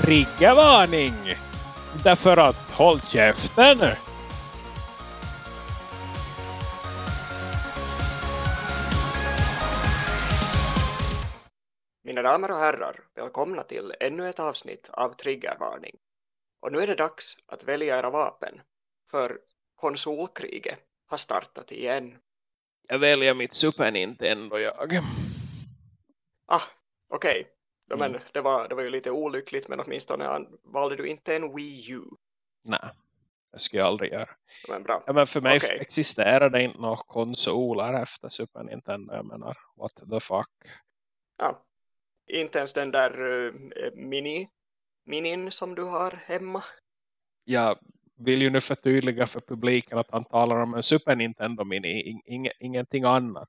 triggervarning. Därför att håll käften. Mina damer och herrar, välkomna till ännu ett avsnitt av Triggervarning. Och nu är det dags att välja era vapen, för konsolkriget har startat igen. Jag väljer mitt Super Nintendo jag. Ah, okej. Okay. Ja, men Mm. det, var, det var ju lite olyckligt, men åtminstone valde du inte en Wii U. Nej, det skulle jag aldrig göra. Men bra. Ja, men för mig Okej. existerar det inte några konsoler efter Super Nintendo. Jag menar, what the fuck. Ja. Inte ens den där eh, mini, minin som du har hemma. Jag vill ju nu förtydliga för publiken att han talar om en Super Nintendo Mini. In, ing, ingenting annat.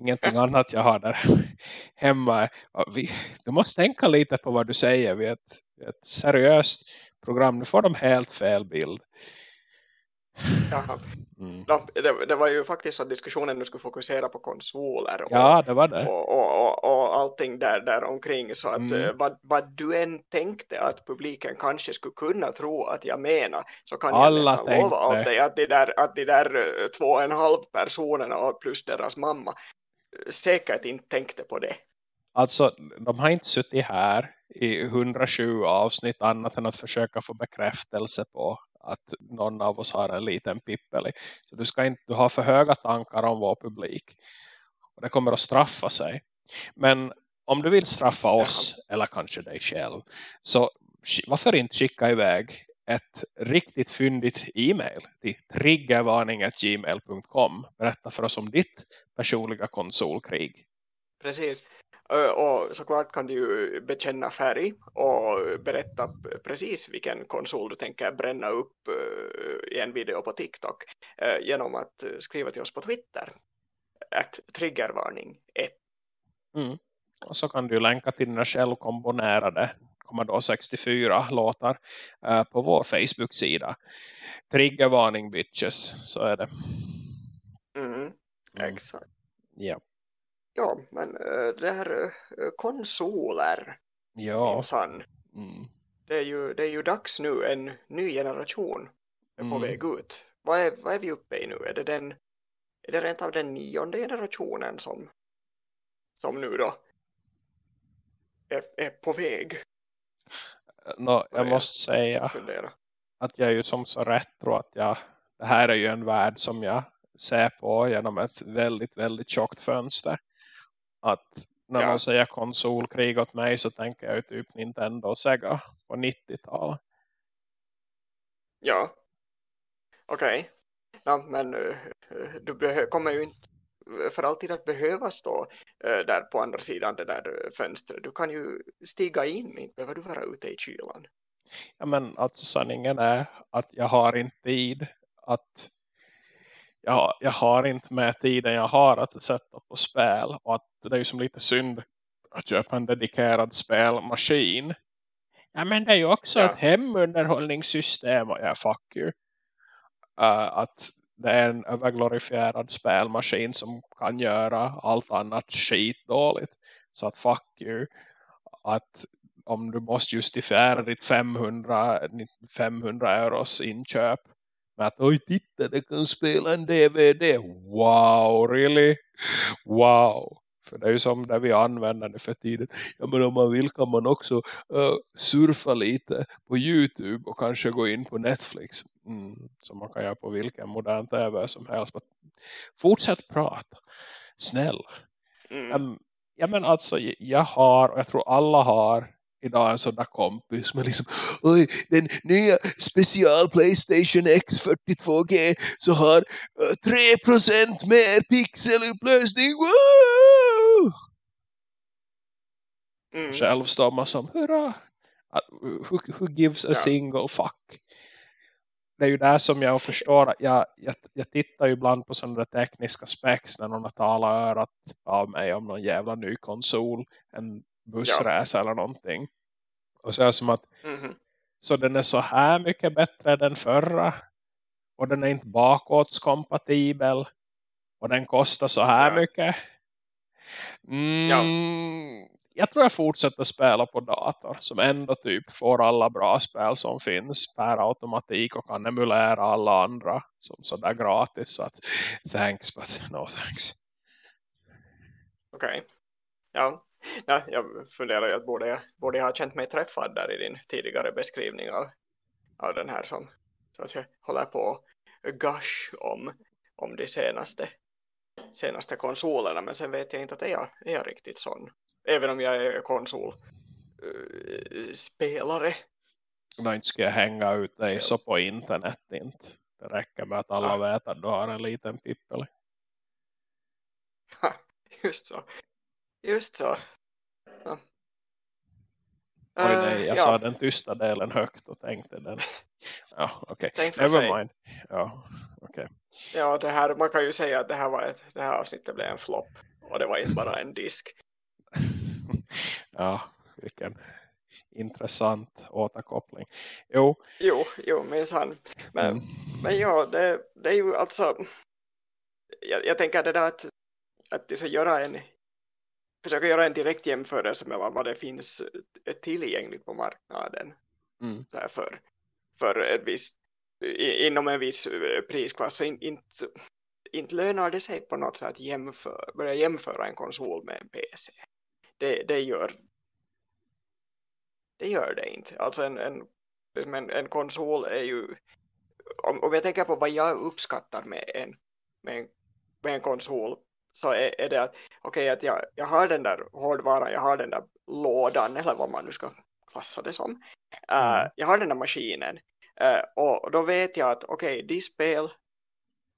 Ingenting annat jag har där hemma. Ja, Vi, du måste tänka lite på vad du säger. Vi är ett, ett seriöst program. Nu får de helt fel bild. Jaha. Mm. Ja, det, det var ju faktiskt att diskussionen nu skulle fokusera på konsoler och, Ja, det var det. och, och, och, och allting där, där omkring så att Mm. eh, vad, vad du än tänkte att publiken kanske skulle kunna tro att jag menar så kan Alla jag nästan lova tänkte. åt dig att de där, att de där eh, två och en halv personerna och plus deras mamma säkert inte tänkte på det. Alltså, de har inte suttit här i 120 avsnitt annat än att försöka få bekräftelse på att någon av oss har en liten pippeli. Så du ska inte du har för höga tankar om vår publik. Och det kommer att straffa sig. Men om du vill straffa oss, eller kanske dig själv, så varför inte skicka iväg ett riktigt fyndigt e-mail till triggervarning.gmail.com Berätta för oss om ditt personliga konsolkrig. Precis. Och såklart kan du ju bekänna färg och berätta precis vilken konsol du tänker bränna upp i en video på TikTok genom att skriva till oss på Twitter. Att triggervarning 1. Mm. Och så kan du länka till dina självkomponerade Commodore 64 låtar eh, på vår Facebook-sida. Triggervarning bitches, så är det. Mm, exakt. Ja. Ja, men eh, det här eh, konsoler, Ja. Mm. det är, ju, det är ju dags nu, en ny generation är på Mm. väg ut. Vad är, vad är vi uppe i nu? Är det, den, är det rent av den nionde generationen som, som nu då är, är på väg? Nå, jag är- måste säga fundera. att jag är ju som så retro att jag, det här är ju en värld som jag på genom ett väldigt, väldigt tjockt fönster. Att när Ja. man säger konsolkrig åt mig så tänker jag ju typ Nintendo och Sega på 90-talet. Ja, okej. Ja, men eh, du kommer ju inte för alltid att behöva stå eh, där på andra sidan det där eh, fönstret. Du kan ju stiga in, inte behöver du vara ute i kylan. Ja, men alltså sanningen är att jag har inte tid att jag, jag har inte med tiden jag har att sätta på spel och att det är ju som lite synd att köpa en dedikerad spelmaskin. Ja men det är ju också Ja. ett hemunderhållningssystem och ja fuck you. Uh, att det är en överglorifierad spelmaskin som kan göra allt annat skit dåligt. Så att fuck you. Att om du måste justifiera ditt 500, 500 euros inköp med att oj titta det kan spela en DVD. Wow, really? Wow. För det är ju som det vi använder nu för tiden. Ja men om man vill kan man också uh, surfa lite på Youtube och kanske gå in på Netflix. Mm, som man kan göra på vilken modern tv som helst. Men fortsätt prata. Snäll. Mm. Um, ja men alltså jag har och jag tror alla har idag en sån där kompis med liksom oj den nya special Playstation X42G så har uh, 3% mer pixelupplösning Woo! Mm. själv står man som hurra who, who gives a Ja. single fuck det är ju där som jag förstår att jag, jag, jag tittar ju ibland på sådana där tekniska specs när någon har talat örat av mig om någon jävla ny konsol en bussresa eller någonting och så är det som att Mhm. så den är så här mycket bättre än den förra och den är inte bakåtskompatibel och den kostar så här Ja. mycket mm, jag tror jag fortsätter spela på dator som ändå typ får alla bra spel som finns per automatik och kan emulera alla andra som sådär gratis så att thanks but no thanks. Okej. Okay. Ja. ja, jag funderar ju att borde jag, borde jag ha känt mig träffad där i din tidigare beskrivning av, av den här som så att jag håller på gush om, om de senaste senaste konsolerna men sen vet jag inte att är jag, är jag riktigt sån även om jag är konsolspelare. Uh, Då inte ska jag hänga ut dig så på internet inte. Det räcker med att alla ja. vet att du har en liten pippel. just så. Just så. Ja. Oj nej, jag uh, sa ja. den tysta delen högt och tänkte den. Ja, okej. Okay. Never mind. Ja. Okay. Ja, det här, man kan ju säga att det här, var ett, det här avsnittet blev en flopp. Och det var inte bara en disk. ja, vilken intressant återkoppling. Jo, jo, jo minsann. Men, mm. men ja, det, det är ju alltså jag, jag tänker det där att, att det göra en försöka göra en direkt jämförelse med vad det finns tillgängligt på marknaden mm. för, för ett visst, inom en viss prisklass så in, inte, inte lönar det sig på något sätt att jämföra, börja jämföra en konsol med en PC det, det gör det gör det inte. Alltså en, en, en, en konsol är ju om, om jag tänker på vad jag uppskattar med en, med en, med en konsol så är, är det att okej okay, att jag, jag har den där hårdvaran, jag har den där lådan eller vad man nu ska klassa det som. Uh, jag har den där maskinen uh, och, och då vet jag att okej, okay, de spel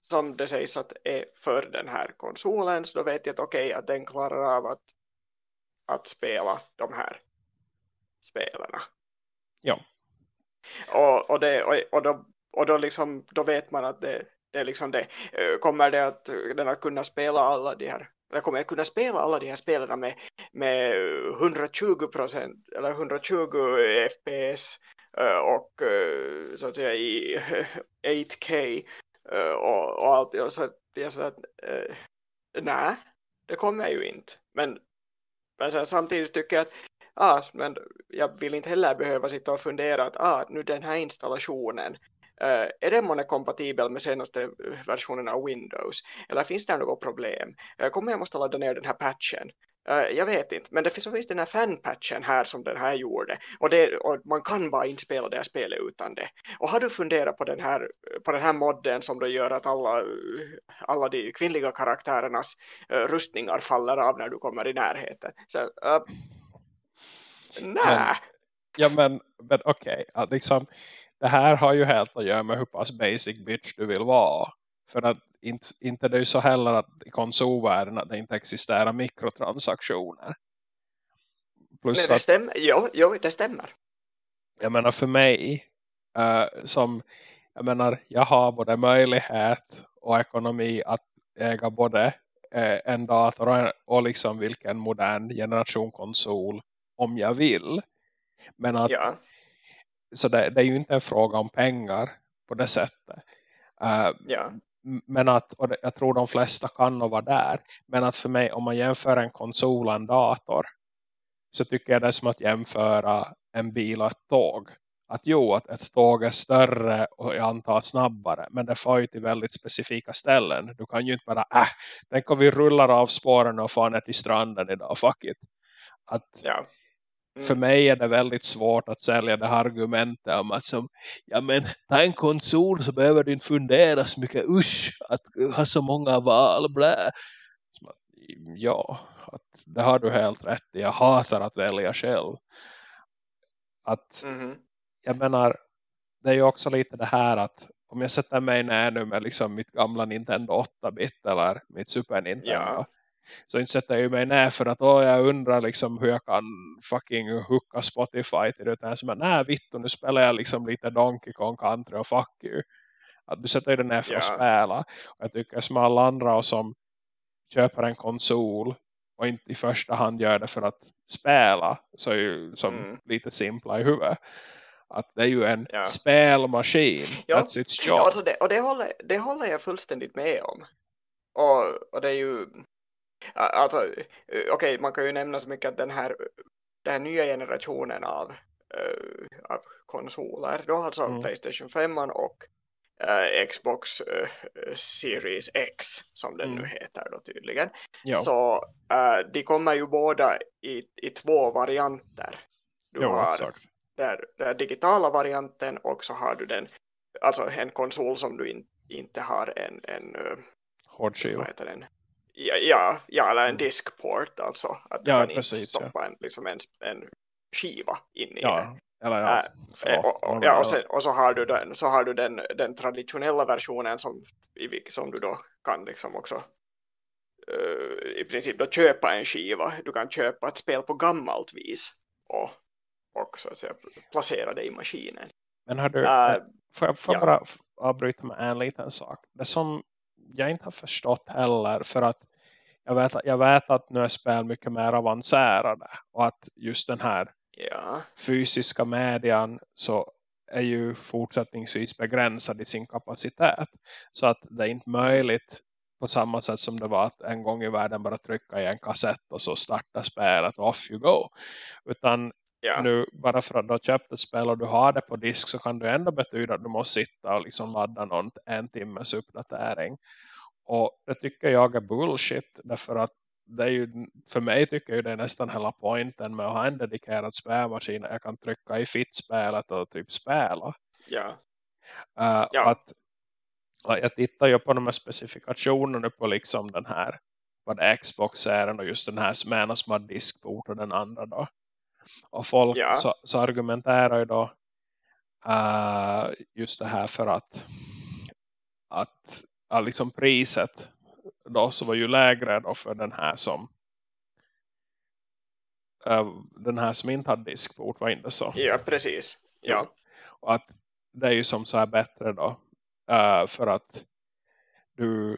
som det sägs att är för den här konsolen så då vet jag att okej, okay, att den klarar av att att spela de här spelarna. Ja. Och, och, det, och, och, då, och då, liksom, då vet man att det, det är liksom det. Eh, kommer det att den att kunna spela alla de här eller kommer jag kunna spela alla de här spelarna med, med 120 procent eller 120 fps eh, och eh, så att säga i 8K och, och allt och så jag sa att nej det kommer jag ju inte men men så samtidigt tycker jag att ah, men jag vill inte heller behöva sitta och fundera att ah, nu den här installationen är den månne kompatibel med senaste versionen av Windows eller finns det något problem uh, kommer jag måste ladda ner den här patchen Uh, jag vet inte, men det finns, finns den här fanpatchen här som den här gjorde och, det, och man kan bara inspela det här spelet utan det. Och har du funderat på den här, på den här modden som då gör att alla, alla de kvinnliga karaktärernas uh, rustningar faller av när du kommer i närheten? Så, uh, nej. Ja men, men okej, okay. liksom, det här har ju helt att göra med hur pass basic bitch du vill vara. För att inte, inte det är så heller att i konsolvärlden att det inte existerar mikrotransaktioner. Plus Nej, det stämmer. Jo, jo, det stämmer. Jag menar för mig uh, som jag menar jag har både möjlighet och ekonomi att äga både uh, en dator och, en, och liksom vilken modern generation konsol om jag vill. Men att ja. Så det, det, är ju inte en fråga om pengar på det sättet. Uh, ja men att, och jag tror de flesta kan nog vara där. Men att för mig, om man jämför en konsol och en dator. Så tycker jag det är som att jämföra en bil och ett tåg. Att jo, att ett tåg är större och i antal snabbare. Men det får ju till väldigt specifika ställen. Du kan ju inte bara, äh, tänk om vi rullar av spåren och får ner till stranden idag, fuck it. Att, ja. För mm. mig är det väldigt svårt att sälja det här argumentet om att som, ja men ta en konsol så behöver du inte fundera så mycket, usch, att ha så många val, blä. ja, att det har du helt rätt i. Jag hatar att välja själv. Att, mm. jag menar, det är ju också lite det här att om jag sätter mig ner nu med liksom mitt gamla Nintendo 8-bit eller mitt Super Nintendo. Ja. Så inte sätter jag ju mig ner för att åh, jag undrar liksom hur jag kan fucking hooka Spotify till det. Utan som nej vittu, nu spelar jag liksom lite Donkey Kong Country och fuck you. Att du sätter dig ner för yeah. att spela. Och jag tycker som alla andra som köper en konsol och inte i första hand gör det för att spela. Så är ju som mm. lite simpla i huvudet. Att det är ju en ja. spelmaskin. Ja. That's its job. Ja, alltså det, och det håller, det håller jag fullständigt med om. Och, och det är ju Alltså, okej, okay, man kan ju nämna så mycket att den här, den här nya generationen av, uh, av konsoler, då alltså mm. Playstation 5 och uh, Xbox uh, Series X som den mm. nu heter då tydligen. Ja. Så de kommer ju båda i, i två varianter. Du jo, har exakt. Där, där digitala varianten och så har du den, alltså en konsol som du in, inte har en, en hårdskiva. Vad heter den? Ja, ja, eller en mm. diskport alltså. Att du ja, kan precis, inte stoppa ja. en, liksom en, en skiva in i ja, den. Eller ja, äh, och, och, ja, och, sen, och så har du den, så har du den, den traditionella versionen som, som du då kan liksom också uh, i princip då köpa en skiva. Du kan köpa ett spel på gammalt vis och, och så att säga, placera det i maskinen. Men har du, uh, får jag, får ja. bara avbryta med en liten sak. Det som jag inte har förstått heller för att jag vet, jag vet att nu är spel mycket mer avancerade och att just den här ja. fysiska median så är ju fortsättningsvis begränsad i sin kapacitet. Så att det är inte möjligt på samma sätt som det var att en gång i världen bara trycka i en kassett och så starta spelet off you go. Utan ja. nu bara för att du har köpt ett spel och du har det på disk så kan det ändå betyda att du måste sitta och liksom ladda någon en timmes uppdatering. Och det tycker jag är bullshit därför att det är ju, för mig tycker jag det är nästan hela poängen med att ha en dedikerad spelmaskin. Jag kan trycka i fit-spelet och typ spela. Ja. Uh, ja. Att, jag tittar ju på de här specifikationerna på liksom den här vad Xbox är och just den här som ena som har diskport och den andra då. Och folk ja. så, så, argumenterar ju då uh, just det här för att att ja, liksom priset då så var ju lägre då för den här som uh, den här som inte hade diskport var inte så. Ja, precis. Ja. Och att det är ju som så här bättre då uh, för att du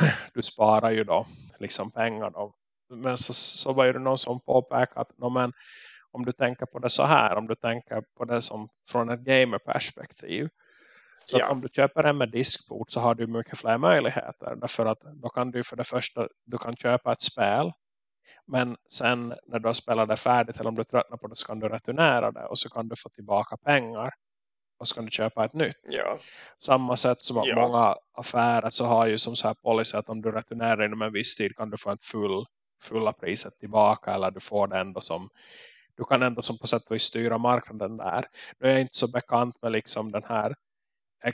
du sparar ju då liksom pengar då. Men så, så var ju det någon som påpekade att no, men, om du tänker på det så här, om du tänker på det som från ett gamerperspektiv så ja. om du köper en med diskport så har du mycket fler möjligheter. Därför att då kan du för det första du kan köpa ett spel. Men sen när du har spelat det färdigt eller om du tröttnar på det så kan du returnera det. Och så kan du få tillbaka pengar. Och så kan du köpa ett nytt. Ja. Samma sätt som att ja. många affärer så har ju som så här policy att om du returnerar inom en viss tid kan du få ett full, fulla priset tillbaka. Eller du får det ändå som du kan ändå som på sätt och vis styra marknaden där. Nu är jag inte så bekant med liksom den här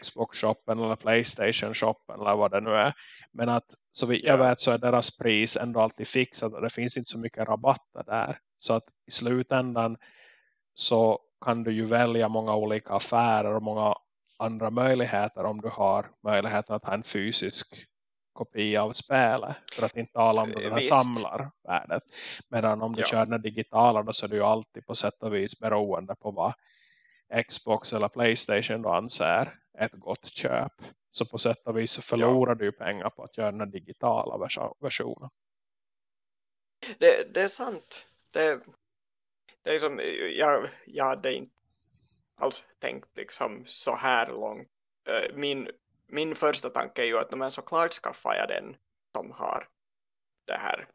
Xbox-shoppen eller Playstation-shoppen eller vad det nu är. Men att så vitt jag vet så är deras pris ändå alltid fixat och det finns inte så mycket rabatter där. Så att i slutändan så kan du ju välja många olika affärer och många andra möjligheter om du har möjligheten att ha en fysisk kopia av spelet. För att inte tala om det här samlarvärdet. Medan om du ja. kör den digitala då så är du alltid på sätt och vis beroende på vad Xbox eller Playstation då anser ett gott köp. Så på sätt och vis förlorar ja. du pengar på att göra den digitala versionen. Det, det är sant. Det, det är liksom, jag, jag hade inte alls tänkt liksom så här långt. Eh, min, min första tanke är ju att men såklart skaffar jag den som har det här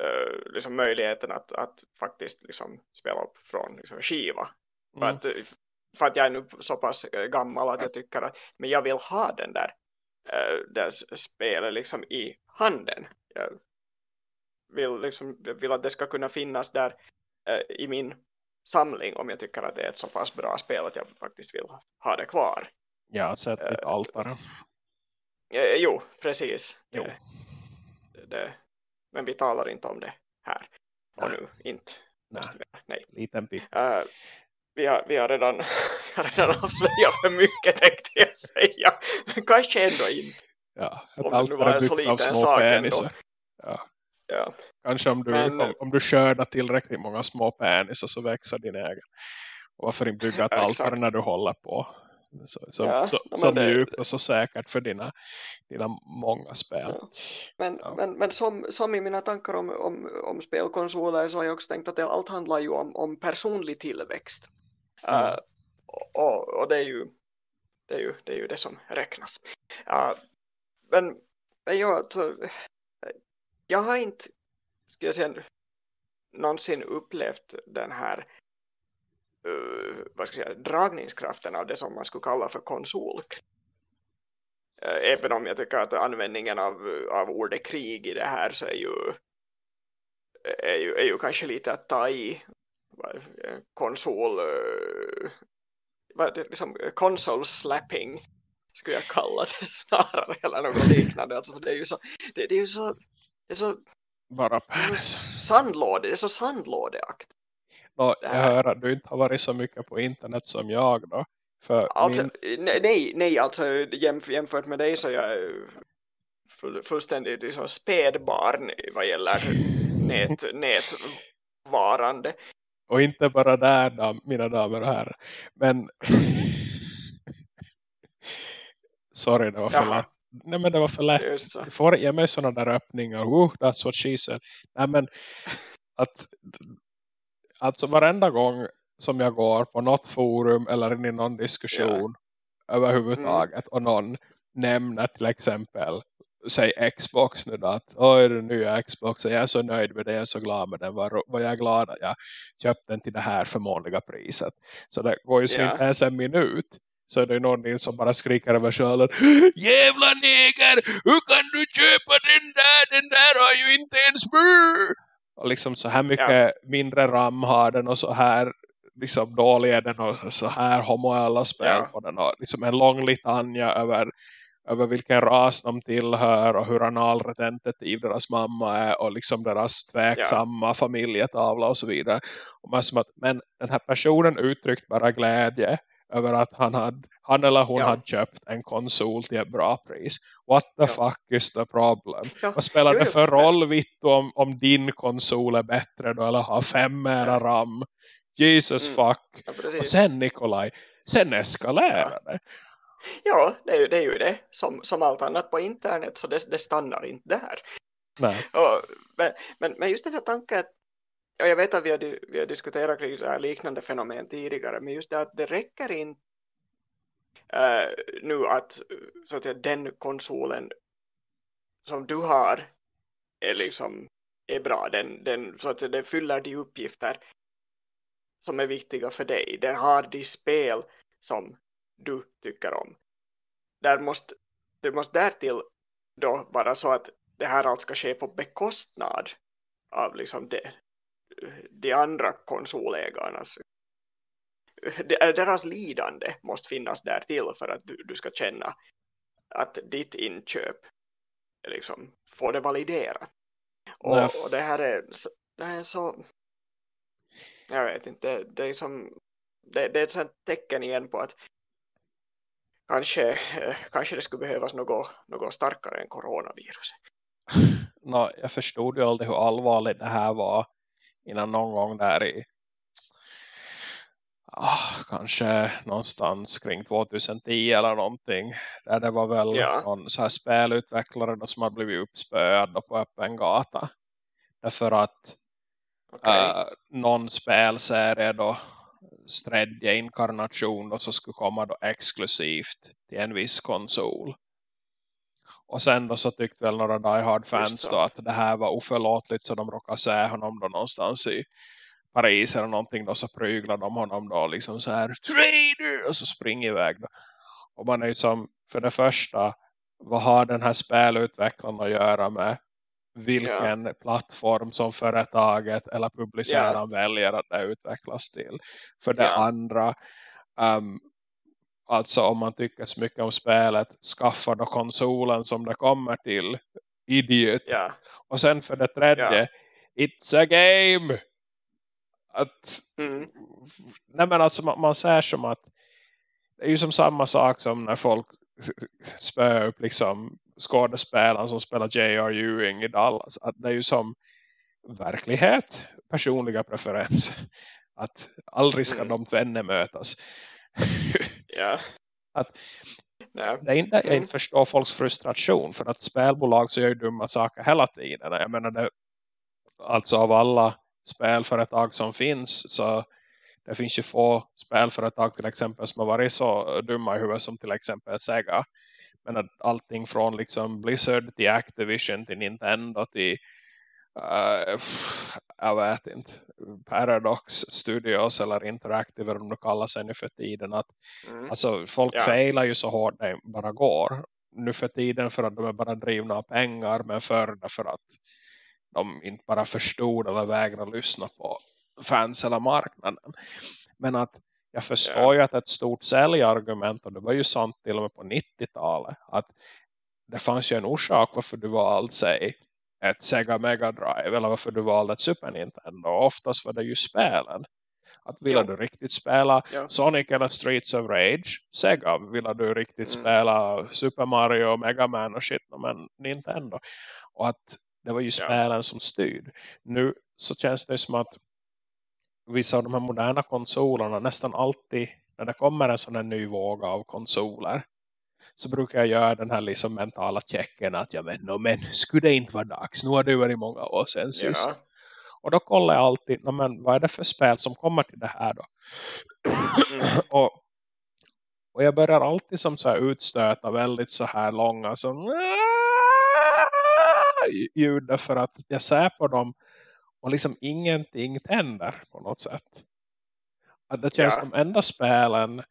uh, liksom möjligheten att, att faktiskt liksom spela upp från liksom skiva. Mm. För, att, för att jag är nu så pass gammal att jag tycker att men jag vill ha den där äh, dess spelet liksom i handen. Jag vill, liksom, vill att det ska kunna finnas där äh, i min samling om jag tycker att det är ett så pass bra spel att jag faktiskt vill ha det kvar. Ja, sett lite äh, altare. Äh, jo, precis. Jo. Det, det, men vi talar inte om det här. Nej. Och nu inte. Nej. Nej. Liten pip. Uh, vi har, vi har redan, redan avslöjat för mycket tänkte jag säga. Men kanske ändå inte. Ja, om allt det var en så liten sak ändå. Ja. Ja. Kanske om du, Men, om, om du skördar tillräckligt många små penisar så växer din egen. Och varför inte bygga ett altare när du håller på? Så, så, ja, så, så det, mjukt och så säkert för dina, dina många spel. Ja. Men, ja. men, men som, som i mina tankar om, om, om spelkonsoler så har jag också tänkt att det, allt handlar ju om, om personlig tillväxt. Uh, och, och det, är ju, det, är ju, det är ju det som räknas. Uh, men, men ja, alltså, jag har inte ska jag säga, någonsin upplevt den här vad ska jag säga, dragningskraften av det som man skulle kalla för konsol. Uh, även om jag tycker att användningen av, av ordet krig i det här så är ju, är ju, är ju kanske lite att ta i konsol uh, vad, liksom, console slapping skulle jag kalla det snarare eller något liknande. Alltså, det är ju så, det, det är ju så, det är så, Bara det är så sandlåde, det är så sandlådeaktigt. Nå, jag hör att du inte har varit så mycket på internet som jag då. För Alltså, min... nej, nej, alltså jämf jämfört med dig så jag är full, fullständigt liksom spädbarn vad gäller nät, nätvarande. Och inte bara där, dam, mina damer och herrar. Men... Sorry, det var för lätt. Nej, men det var för lätt. Just så. Du får ge mig sådana där öppningar. Oh, that's what she said. Nej, men att alltså varenda gång som jag går på något forum eller in i någon diskussion överhuvudtaget och någon nämner till exempel säg Xbox nu då att oj den nya Xbox jag är så nöjd med det, jag är så glad med den var, var jag glad att jag köpte den till det här förmånliga priset så det går ju Ja. inte ens en minut så är det någon som bara skriker över sjalen Jävla neger! Hur kan du köpa den där? Den där har ju inte ens brr! Och liksom så här mycket mindre RAM har den och så här liksom dålig är den och så här homoella spel Ja. på den och liksom en lång litania över, över vilken ras de tillhör och hur analretentativ deras mamma är och liksom deras tveksamma familjetavla och så vidare. Och man som att, men den här personen uttryckt bara glädje över att han, hade, han eller hon Ja. hade köpt en konsol till ett bra pris. What the Ja. fuck is the problem? Ja. Vad spelar Jo, det jo, för men- roll Vittu om, om din konsol är bättre då eller har fem mera RAM? Jesus Mm. fuck. Ja, Och sen Nikolaj, sen eskalerar det. Ja, det är ju det, är ju det. Som, som allt annat på internet så det, det stannar inte där. Och, men, men, men just den här tanken att jag vet att vi har, vi har diskuterat kring så här liknande fenomen tidigare men just det att det räcker inte eh, äh, nu att, så att säga, den konsolen som du har är liksom är bra, den, den, så att säga, den fyller de uppgifter som är viktiga för dig, den har de spel som du tycker om. Där måste, det måste därtill då vara så att det här allt ska ske på bekostnad av liksom det, de andra konsolägarnas deras lidande måste finnas där till för att du, du ska känna att ditt inköp liksom får det validerat. Och, och det här är det här är så jag vet inte det är som det, det är ett sånt tecken igen på att kanske, eh, kanske det skulle behövas något, något starkare än coronavirus Nå, jag förstod ju aldrig hur allvarligt det här var innan någon gång där i ah, kanske någonstans kring 2010 eller någonting. Där det var väl Ja. någon så här spelutvecklare då som hade blivit uppspöad på öppen gata. Därför att Okej. eh, någon spelserie då tredje inkarnation då så skulle komma då exklusivt till en viss konsol. Och sen då så tyckte väl några Die Hard fans då att det här var oförlåtligt så de råkade se honom då någonstans i Paris eller någonting då så pryglade de honom då liksom så här Trader! Och så springer iväg då. Och man är ju som för det första vad har den här spelutvecklaren att göra med vilken plattform som företaget eller publiceraren väljer att det utvecklas till. För det Ja. andra um, alltså om man tycker så mycket om spelet skaffa då konsolen som det kommer till idiot. ja, Och sen för det tredje Ja. it's a game! Att mm, nej men alltså man, man säger som att det är ju som samma sak som när folk spöar upp liksom skådespelaren som spelar J.R. Ewing i Dallas. Att det är ju som verklighet, personliga preferenser. Att aldrig ska Mm. de tvenne mötas. ja. Att- Nej. det är inte jag Mm. inte förstår folks frustration för att spelbolag så gör ju dumma saker hela tiden. Jag menar det, alltså av alla spelföretag som finns så det finns ju få spelföretag till exempel som har varit så dumma i huvudet som till exempel Sega. Men att allting från liksom Blizzard till Activision till Nintendo till uh, jag vet inte Paradox Studios eller Interactive eller om de kallar sig nu för tiden att mm. alltså, folk ja. failar ju så hårt det bara går nu för tiden för att de är bara drivna av pengar men förr för att de inte bara förstod eller vägrade lyssna på fans eller marknaden. Men att jag förstår yeah. ju att ett stort säljargument och det var ju sant till och med på 90-talet att det fanns ju en orsak varför du valde sig ett Sega Mega Drive eller varför du valde ett Super Nintendo. Oftast var det ju spelen. Att vill du riktigt spela ja. Sonic eller Streets of Rage, Sega. Vill du riktigt mm. spela Super Mario, Mega Man och shit, men Nintendo. Och att det var ju spelen ja. som styrde. Nu så känns det som att vissa av de här moderna konsolerna nästan alltid när det kommer en sån här ny våg av konsoler så brukar jag göra den här liksom mentala checken att ja men, no, men skulle det inte vara dags? Nu har det varit många år sedan sist. Ja. Och då kollar jag alltid, no, men, vad är det för spel som kommer till det här då? Mm. och, och jag börjar alltid som så här utstöta väldigt så här långa som ljud för att jag ser på dem och liksom ingenting tänder på något sätt. Att det känns ja. som enda spelen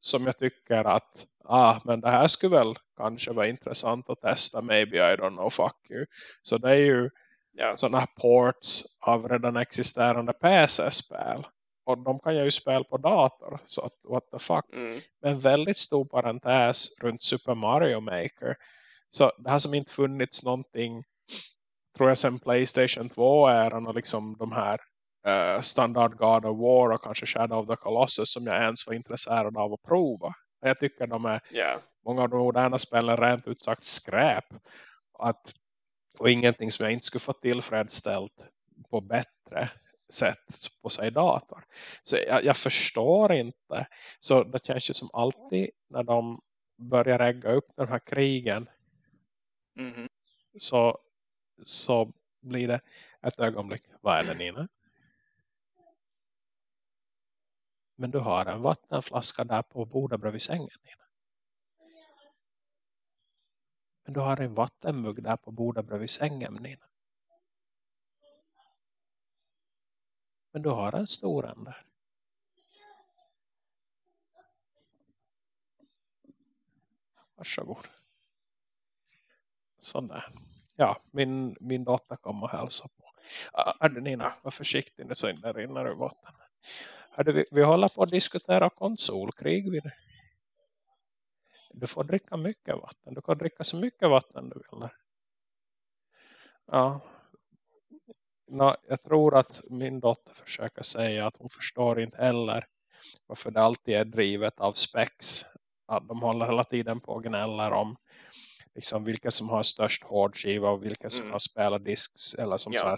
som jag tycker att ah, men det här skulle väl kanske vara intressant att testa. Maybe I don't know, fuck you. Så det är ju yeah. sådana ports av redan existerande PC-spel. Och de kan jag ju spela på dator. Så att, what the fuck. Mm. Men väldigt stor parentes runt Super Mario Maker. Så det har som inte funnits någonting tror jag sen Playstation 2-äran och liksom de här uh, standard God of War och kanske Shadow of the Colossus som jag ens var intresserad av att prova. Jag tycker de är yeah. många av de moderna spelen rent ut sagt skräp. Att, och ingenting som jag inte skulle få tillfredsställt på bättre sätt på sig dator. Så jag, jag, förstår inte. Så det känns ju som alltid när de börjar ägga upp de här krigen. Mm -hmm. Så, så blir det ett ögonblick. Vad är det Nina? Men du har en vattenflaska där på bordet bredvid sängen. Men du har en vattenmugg där på bordet bredvid sängen Nina. Men du har en stor en där. Varsågod. Sådär. Ja, min, min dotter kommer och hälsa på. Är du Nina, var försiktig nu så inte rinner ur vatten. Hörde, vi, vi håller på att diskutera konsolkrig. Du får dricka mycket vatten. Du kan dricka så mycket vatten du vill. Ja. No, jag tror att min dotter försöker säga att hon förstår inte heller varför det alltid är drivet av spex. Att de håller hela tiden på och gnäller om liksom vilka som har störst hårdskiva och vilka som mm. har spelat disks eller som ja.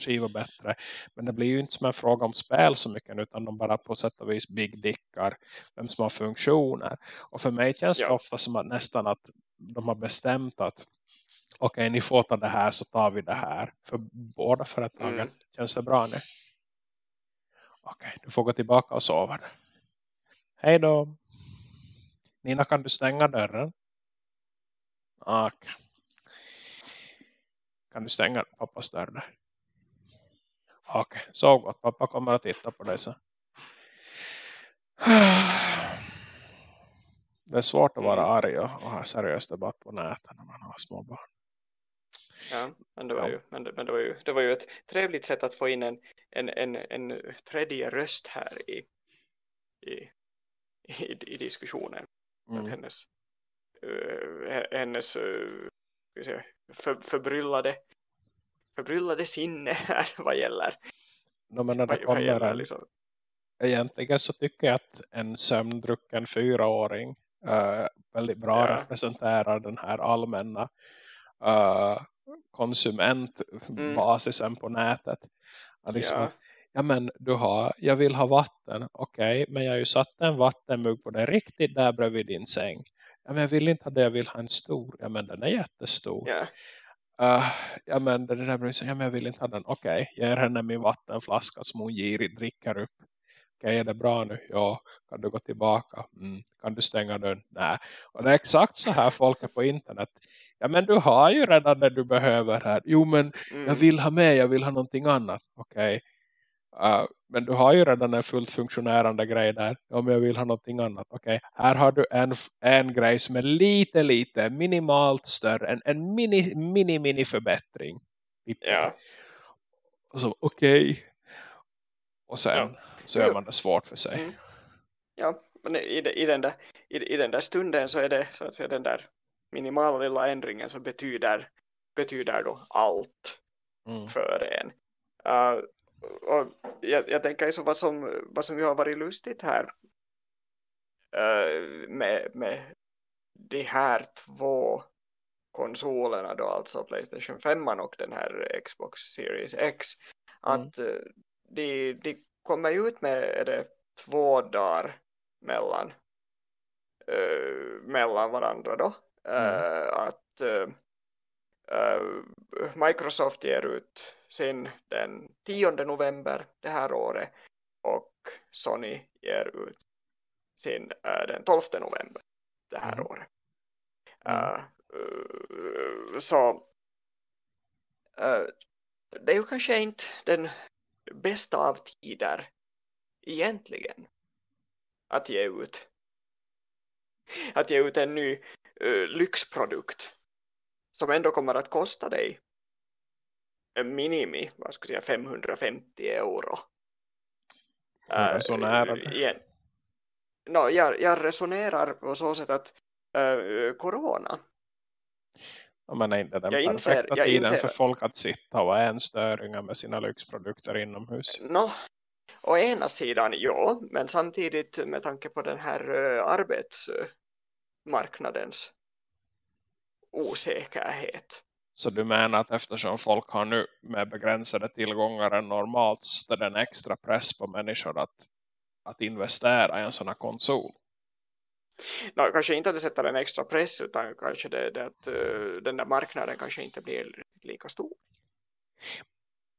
skiva bättre. Men det blir ju inte som en fråga om spel så mycket utan de bara på sätt och vis big dickar vem som har funktioner. Och för mig känns ja. det ofta som att nästan att de har bestämt att okej okay, ni får ta det här så tar vi det här. För båda företagen mm. känns det bra nu. Okej, okay, du får gå tillbaka och sova. Hej då. Nina kan du stänga dörren? Och kan du stänga pappas dörr där? Okej, så gott. Pappa kommer att titta på dig så. Det är svårt att vara arg och, ha seriös debatt på nätet när man har små barn. Ja, men det var, ju, men det, men det var, ju, det var ju ett trevligt sätt att få in en, en, en, en tredje röst här i, i, i, i diskussionen. Mm. Att hennes hennes uh, säga, för, förbryllade förbryllade sinne här vad gäller no, men när det vad, vad liksom. egentligen så tycker jag att en sömndrucken fyraåring uh, väldigt bra ja. representerar den här allmänna uh, konsumentbasisen mm. på nätet. Liksom, ja. ja men du har, jag vill ha vatten. Okej, okay, men jag har ju satt en vattenmugg på det riktigt där bredvid din säng ja, men jag vill inte ha det, jag vill ha en stor. Ja men den är jättestor. Yeah. Uh, ja men det där så, ja men jag vill inte ha den. Okej, okay, ger henne min vattenflaska som hon girigt dricker upp. Okej, okay, är det bra nu? Ja. Kan du gå tillbaka? Mm. Kan du stänga dörren? Nej. Och det är exakt så här folk är på internet. Ja men du har ju redan det du behöver här. Jo men Mm. jag vill ha med, jag vill ha någonting annat. Okej. Uh, men du har ju redan en fullt funktionerande grej där. Om jag vill ha någonting annat. Okej. Här har du en, en grej som är lite, lite minimalt större. En, en mini, mini, mini förbättring. Ja. Och så okej. Och sen Ja. så gör man det svårt för sig. Mm. Ja, men i, i, den där, i, i den där stunden så är det så att säga den där minimala lilla ändringen som betyder, betyder då allt Mm. för en. Uh, och jag, jag tänker så vad som, vad som har varit lustigt här uh, med, med de här två konsolerna då, alltså Playstation 5 och den här Xbox Series X, Mm. att eh, de, de kommer ut med är det två dagar mellan eh, mellan varandra då. Eh, att eh, Microsoft ger ut sin den 10 november det här året och Sony ger ut sin den 12 november det här Mm. året. Eh, eh, så eh, det är ju kanske inte den bästa av tider egentligen att ge ut att ge ut en ny lyxprodukt som ändå kommer att kosta dig en minimi, vad ska jag säga, 550 euro. Du? igen. No, jag, jag resonerar på så sätt att eh, corona Ja, men inte den Jag inser- perfekta jag tiden inser- för folk att sitta och vara enstöringar med sina lyxprodukter inomhus? No, å ena sidan ja, men samtidigt med tanke på den här uh, arbetsmarknadens osäkerhet. Så du menar att eftersom folk har nu med begränsade tillgångar än normalt så är det en extra press på människor att, att investera i en sån här konsol? No, kanske inte att det sätter en extra press utan kanske det, det att uh, den där marknaden kanske inte blir lika stor.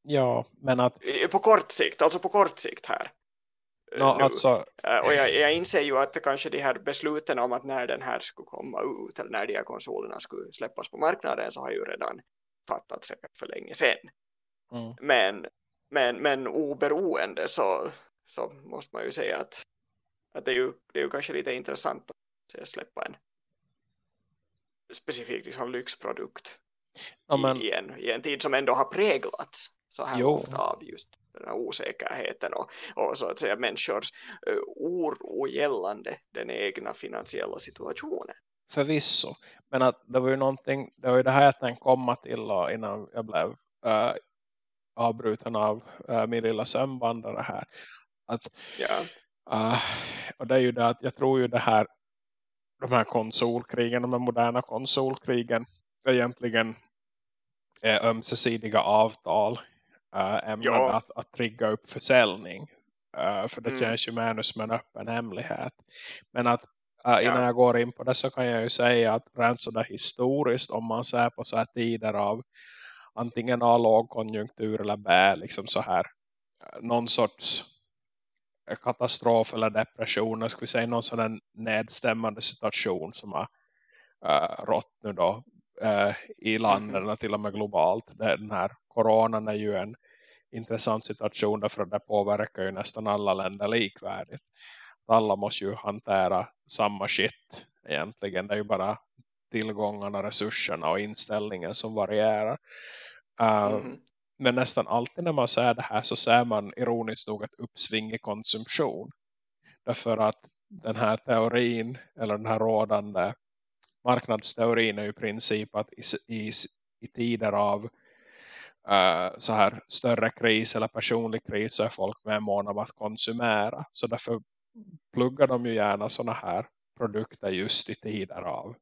Ja, men att På kort sikt, alltså på kort sikt här. Eh, no, nu. alltså, Eh, och jag, jag inser ju att kanske de här besluten om att när den här skulle komma ut eller när de här konsolerna skulle släppas på marknaden så har ju redan fattats säkert för länge sedan. mm, Men, men, men oberoende så, så måste man ju säga att, att det, är ju, det är ju kanske lite intressant att se släppa en specifikt liksom lyxprodukt ja, i, men, i, en, i en tid som ändå har präglats så här Jo. ofta av just osäkerheten och, och så att säga människors oro gällande den egna finansiella situationen. förvisso. Men att det var ju någonting, det var ju det här jag tänkte komma till innan jag blev äh, avbruten av äh, min lilla sömnbandare här. Att Ja, Uh, och det är ju det att jag tror ju det här de här konsolkrigen, de här moderna konsolkrigen egentligen är ömsesidiga avtal uh, ämnade Ja. att, att trigga upp försäljning. Uh, för det Mm. känns ju nu som en öppen hemlighet. Men att uh, innan Ja. jag går in på det så kan jag ju säga att rent sådär historiskt om man ser på så här tider av antingen A lågkonjunktur eller B liksom så här någon sorts katastrof eller depression, ska vi säga någon här nedstämmande situation som har uh, rått nu då uh, i länderna Mhm. till och med globalt. Den här coronan är ju en intressant situation därför att det påverkar ju nästan alla länder likvärdigt. Alla måste ju hantera samma shit egentligen. Det är ju bara tillgångarna, resurserna och inställningen som varierar. Uh, Mhm. men nästan alltid när man säger det här så ser man ironiskt nog ett uppsving i konsumtion. Därför att den här teorin eller den här rådande marknadsteorin är ju i princip att i, i, i tider av eh, så här större kris eller personlig kris så är folk med mån om att konsumera. Så därför pluggar de ju gärna sådana här produkter just i tider av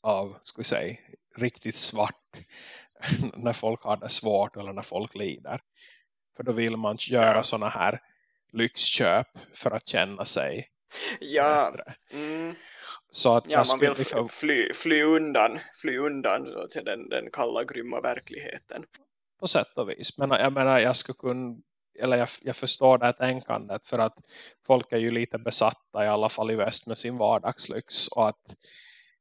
av, ska vi säga, riktigt svart när folk har det svårt eller när folk lider. För då vill man göra sådana här lyxköp för att känna sig Ja, bättre. mm, Så att ja jag man vill f- fly, fly undan, fly undan så att säga, den, den kalla grymma verkligheten. på sätt och vis. Men jag menar, jag skulle kunna eller jag, jag förstår det här tänkandet för att folk är ju lite besatta i alla fall i väst med sin vardagslyx och att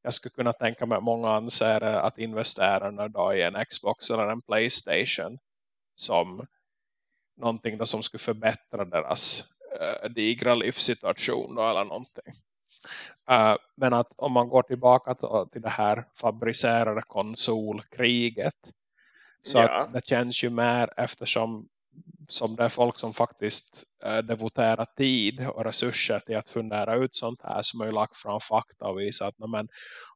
jag skulle kunna tänka mig att många anser att investerarna då i en Xbox eller en Playstation som någonting då som skulle förbättra deras uh, digra livssituation då, eller någonting. Uh, men att om man går tillbaka till det här fabricerade konsolkriget så ja. att det känns ju mer eftersom som det är folk som faktiskt äh, devoterar tid och resurser till att fundera ut sånt här som har ju lagt fram fakta och visat att men,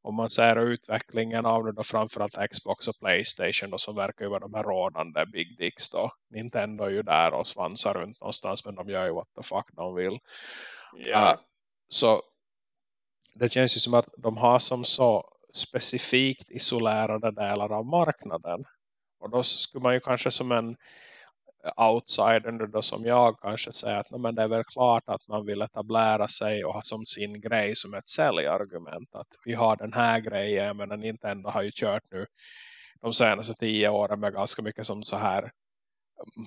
om man ser utvecklingen av det då framförallt Xbox och Playstation då, som verkar ju vara de här rådande Big Dicks då. Nintendo är ju där och svansar runt någonstans men de gör ju what the fuck de vill. Ja. Uh, så det känns ju som att de har som så specifikt isolerade delar av marknaden. Och då skulle man ju kanske som en outsider då som jag kanske säga att men det är väl klart att man vill etablera sig och ha som sin grej som ett säljargument. Att vi har den här grejen men Nintendo har ju kört nu de senaste tio åren med ganska mycket som så här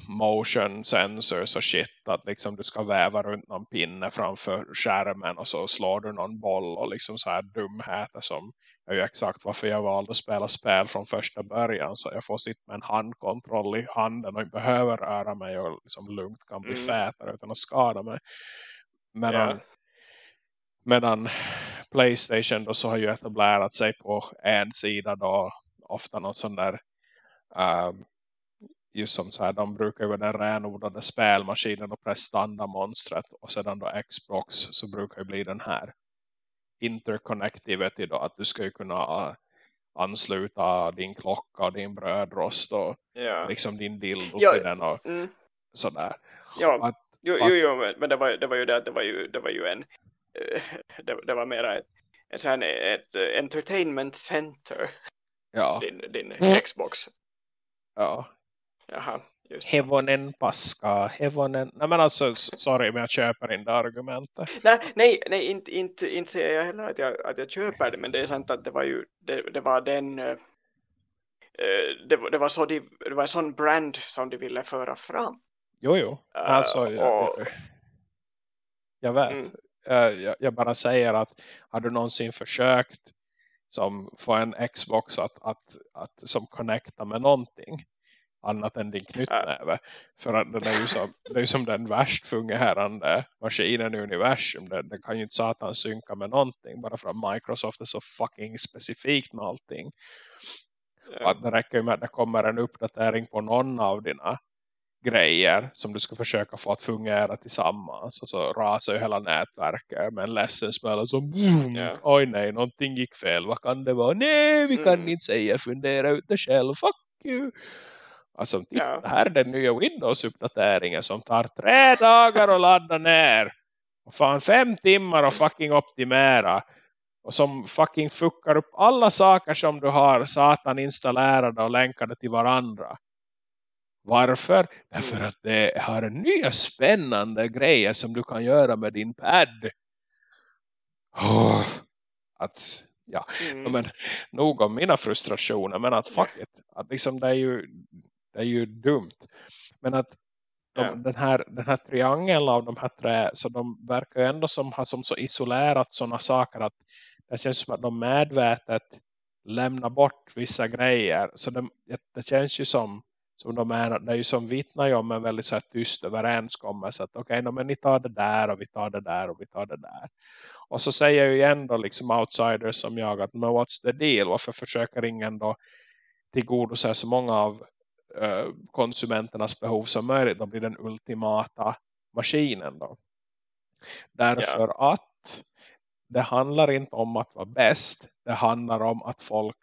motion sensors och shit att liksom du ska väva runt någon pinne framför skärmen och så slår du någon boll och liksom så här dumheter som är ju exakt varför jag valde att spela spel från första början så jag får sitta med en handkontroll i handen och inte behöver röra mig och liksom lugnt kan bli mm. fätare utan att skada mig medan, yeah. medan Playstation då så har ju etablerat sig på en sida då ofta någon sån där um, just som så här, de brukar ju vara den renodlade spelmaskinen och prestanda-monstret och sedan då Xbox så brukar det bli den här interconnectivity då, att du ska ju kunna äh, ansluta din klocka och din brödrost och ja. liksom din dildo ja, till den och mm. sådär. Ja, att, jo, jo, jo, men det var, det var ju det det var ju, det var ju en äh, det, det var mera ett, ett, ett entertainment center ja. din, din Xbox. Ja, Jaha, just Hevonen paska, hevonen... Nej men alltså, sorry men jag köper inte argumentet. Nej, nej, nej inte, inte, inte säger jag heller att jag, att jag köper det. Men det är sant att det var ju, det, det var den... Det, det, var så de, det var en sån brand som de ville föra fram. Jo, jo. Alltså, uh, jag, och... jag vet. Mm. Jag, jag, bara säger att har du någonsin försökt som få en Xbox att, att, att som connecta med någonting annat än din knytnäve. För att den är ju som, det är ju som den värst fungerande maskinen i universum. Den, den kan ju inte satan synka med någonting. Bara för att Microsoft är så fucking specifikt med allting. Ja. Att det räcker ju med att det kommer en uppdatering på någon av dina grejer som du ska försöka få att fungera tillsammans. Och så rasar ju hela nätverket med en ledsen smäll som boom, yeah. oj nej, någonting gick fel. Vad kan det vara? Nej, vi kan mm. inte säga fundera ut det själv. Fuck you. Alltså ja. här är den nya Windows-uppdateringen som tar tre dagar att ladda ner. Och fan fem timmar att fucking optimera. Och som fucking fuckar upp alla saker som du har satan installerade och länkade till varandra. Varför? Därför mm. att det har nya spännande grejer som du kan göra med din pad. Oh, att, ja, mm. men nog om mina frustrationer. Men att fuck it. Att liksom det är ju det är ju dumt. Men att de, ja. den, här, den här triangeln av de här tre så de verkar ju ändå som har som så isolerat sådana saker att det känns som att de medvetet lämnar bort vissa grejer. Så det, det känns ju som som de är, det är ju som vittnar ju om en väldigt så här tyst överenskommelse att okej, okay, men ni tar det där och vi tar det där och vi tar det där. Och så säger ju ändå liksom outsiders som jag att men what's the deal? Varför försöker ingen då tillgodose så många av konsumenternas behov som möjligt. Då blir den ultimata maskinen då. Därför yeah. att det handlar inte om att vara bäst. Det handlar om att folk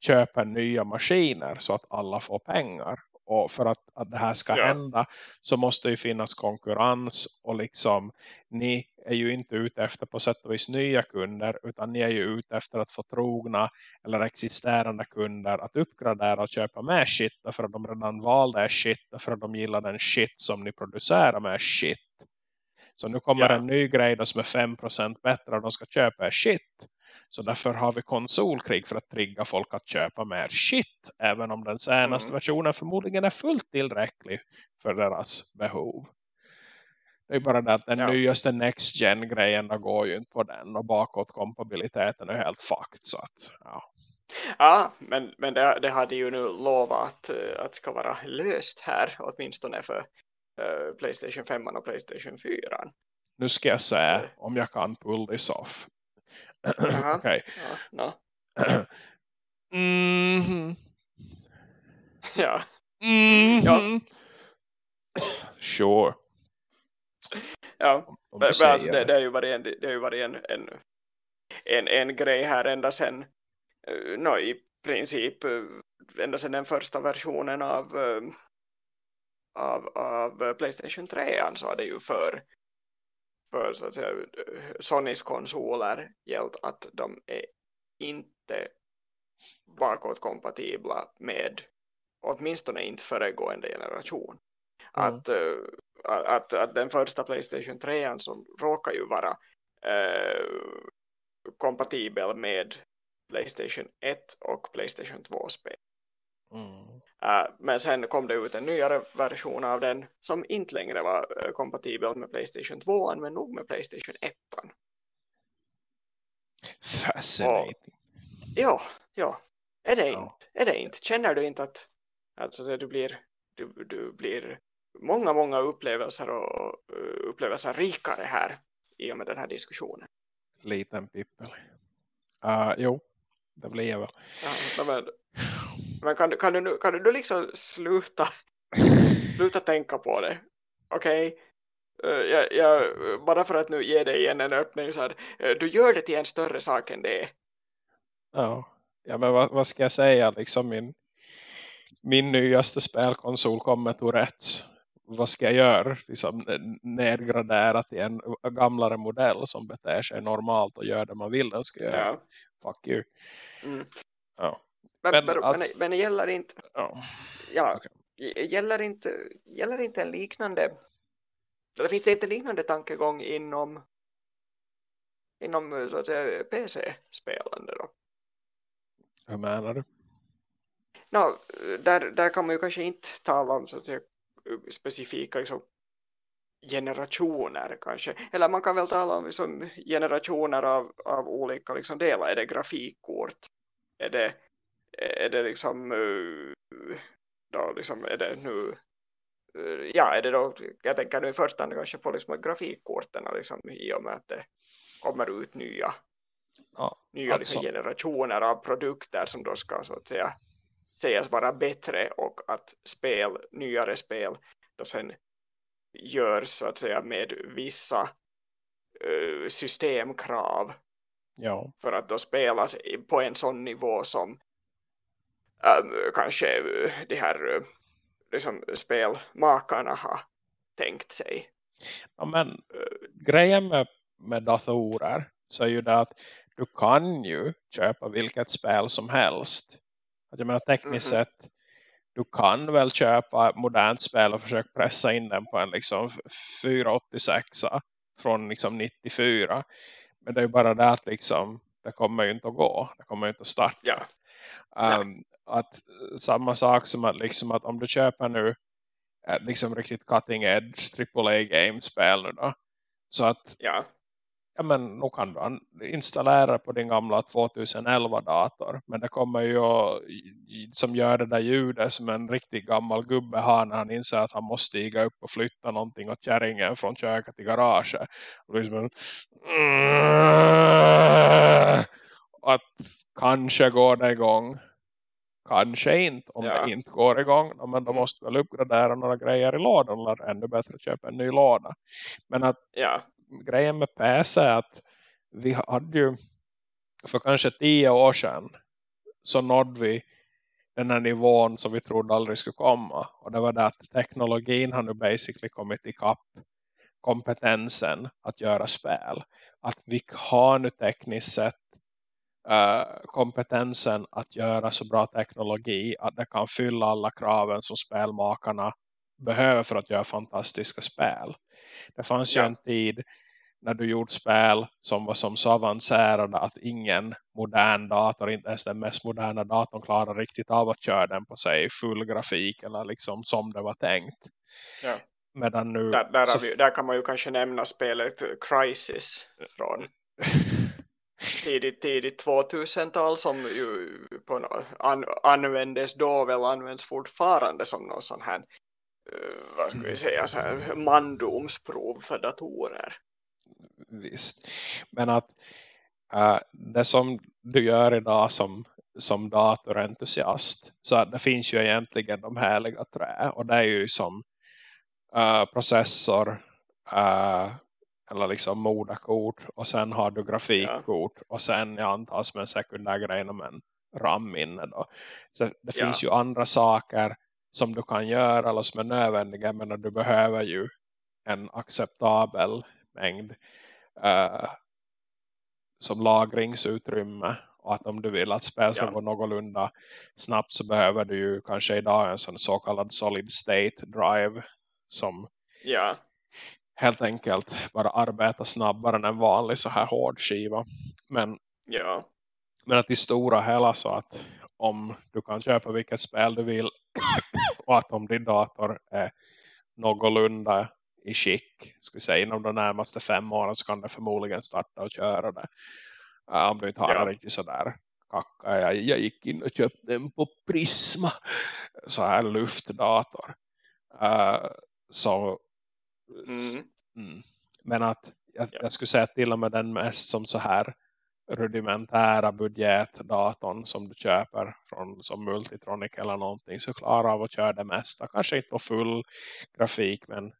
köper nya maskiner så att alla får pengar. Och för att, att det här ska ja. hända så måste ju finnas konkurrens och liksom ni är ju inte ute efter på sätt och vis nya kunder utan ni är ju ute efter att få trogna eller existerande kunder att uppgradera och köpa mer shit för att de redan valde shit för att de gillar den shit som ni producerar med shit. Så nu kommer ja. en ny grej som är 5% bättre och de ska köpa shit. Så därför har vi konsolkrig för att trigga folk att köpa mer shit. Även om den senaste mm. versionen förmodligen är fullt tillräcklig för deras behov. Det är bara det att den Ja. nyaste next gen grejen då går ju inte på den och bakåtkompatibiliteten är helt fucked så att ja. Ja, men, men det, det hade ju nu lovat att, eh, att ska vara löst här, åtminstone för eh, Playstation 5 och Playstation 4. Nu ska jag Så- om jag kan pull this off. Jaha. Okej. Ja, no. Mhm. Mhm. Ja. Sure. ja. Men, men alltså, det, det har ju varit, en, det har ju varit en, en, en, en grej här ända sedan uh, no, i princip uh, ända sedan den första versionen av, uh, av, av eh, Playstation 3 så har det ju för, för så att säga, Sonys konsoler gällt att de är inte bakåtkompatibla med åtminstone inte föregående generation. Mm. Att, eh, att, att den första Playstation 3 som råkar ju vara eh, kompatibel med Playstation 1 och Playstation 2-spel. Mm. Uh, men sen kom det ut en nyare version av den som inte längre var uh, kompatibel med Playstation 2 men nog med Playstation 1. Fascinating. Ja, ja. Är det Ja. inte? Är det inte? Känner du inte att, att så att säga, du blir du, du blir många, många upplevelser och uh, upplevelser rikare här i och med den här diskussionen? Liten pippel. Uh, jo, det blir jag väl. Ja, men men kan, du, kan, du, kan du nu liksom sluta sluta tänka på det? Okej? Eh, jag, jag, bara för att nu ge dig igen en öppning så här, eh, du gör det till en större sak än det. Ja, ja men vad, vad ska jag säga? Liksom min, min nyaste spelkonsol kommer till rätt. Vad ska jag göra? Liksom nedgradera till en gamlare modell som beter sig normalt och gör det man vill den ska göra. Ja. Fuck you. Mm. Ja. Men, Men att- men, men det gäller inte, Ja. ja, g- gäller inte, gäller inte en liknande, eller finns det inte liknande tankegång inom, inom så att säga PC-spelande då? Hur menar du? No, där, där kan man ju kanske inte tala om så att säga, specifika liksom, generationer kanske. Eller man kan väl tala om liksom, generationer av, av olika liksom, delar. Är det grafikkort? Är det, är det liksom, eh, då, liksom, är det nu eh, ja, är det då, jag tänker nu i första hand kanske på liksom grafikkorten liksom, i och med att det kommer ut nya Ja, nya Alltså. liksom, generationer av produkter som då ska så att säga sägas vara bättre och att spel, nyare spel då sen görs så att säga med vissa eh, systemkrav ja. för att då spelas på en sån nivå som eh, kanske eh, de här eh, liksom, spelmakarna har tänkt sig. ja men grejen med, med datorer så är ju det att du kan ju köpa vilket spel som helst. Att jag menar tekniskt Mhm. sett du kan väl köpa ett modernt spel och försöka pressa in den på en liksom 486 från liksom 94. Men det är ju bara det att liksom det kommer ju inte att gå. Det kommer ju inte att starta. Ja. Um, att eh, samma sak som att liksom att om du köper nu ett liksom riktigt cutting edge AAA gamespel nu då. Så att ja, ja men nu kan du installera på din gamla 2011 dator. Men det kommer ju att, som gör det där ljudet som en riktig gammal gubbe har när han inser att han måste stiga upp och flytta någonting åt kärringen från köket till garaget. Och liksom att kanske går det igång. Kanske inte. Om Ja. det inte går igång. Men då Mm. måste väl uppgradera några grejer i lådan. Eller ännu bättre köpa en ny låda. Men att ja, grejen med PC är att vi hade ju för kanske tio år sedan så nådde vi den här nivån som vi trodde aldrig skulle komma. Och det var det att teknologin har nu basically kommit ikapp kompetensen att göra spel. Att vi har nu tekniskt sett eh, kompetensen att göra så bra teknologi att det kan fylla alla kraven som spelmakarna behöver för att göra fantastiska spel. Det fanns ju Ja. en tid när du gjort spel som var som så avancerade att ingen modern dator, inte ens den mest moderna datorn klarar riktigt av att köra den på sig full grafik eller liksom som det var tänkt. Ja. medan nu... Där, där, så, vi, där kan man ju kanske nämna spelet Crisis från tidigt, tidigt 2000-tal som ju på no, an, användes då väl används fortfarande som någon sån här uh, vad ska vi säga så här, mandomsprov för datorer. Visst. Men att uh, det som du gör idag som, som datorentusiast så att det finns ju egentligen de härliga trä och det är ju som uh, processor uh, eller liksom moderkort och sen har du grafikkort ja. och sen jag antar som en sekundär grej om en RAM-minne då. Så det ja. finns ju andra saker som du kan göra eller som är nödvändiga men du behöver ju en acceptabel mängd uh, som lagringsutrymme och att om du vill att spel ska ja. gå någorlunda snabbt så behöver du ju kanske idag en sån så kallad solid state drive som ja helt enkelt bara arbeta snabbare än en vanlig så här hård skiva. Men, ja. men att i stora hela så att om du kan köpa vilket spel du vill och att om din dator är någorlunda i skick ska vi säga inom de närmaste fem åren så kan det förmodligen starta och köra det. Uh, om du inte har ja. riktigt sådär kacka. Jag, jag gick in och köpte en på Prisma så här luftdator. Uh, så Mm. Mm. Men att jag, ja. jag, skulle säga till och med den mest som så här rudimentära budgetdatorn som du köper från som Multitronic eller någonting så klarar av att köra det mesta. Kanske inte på full grafik men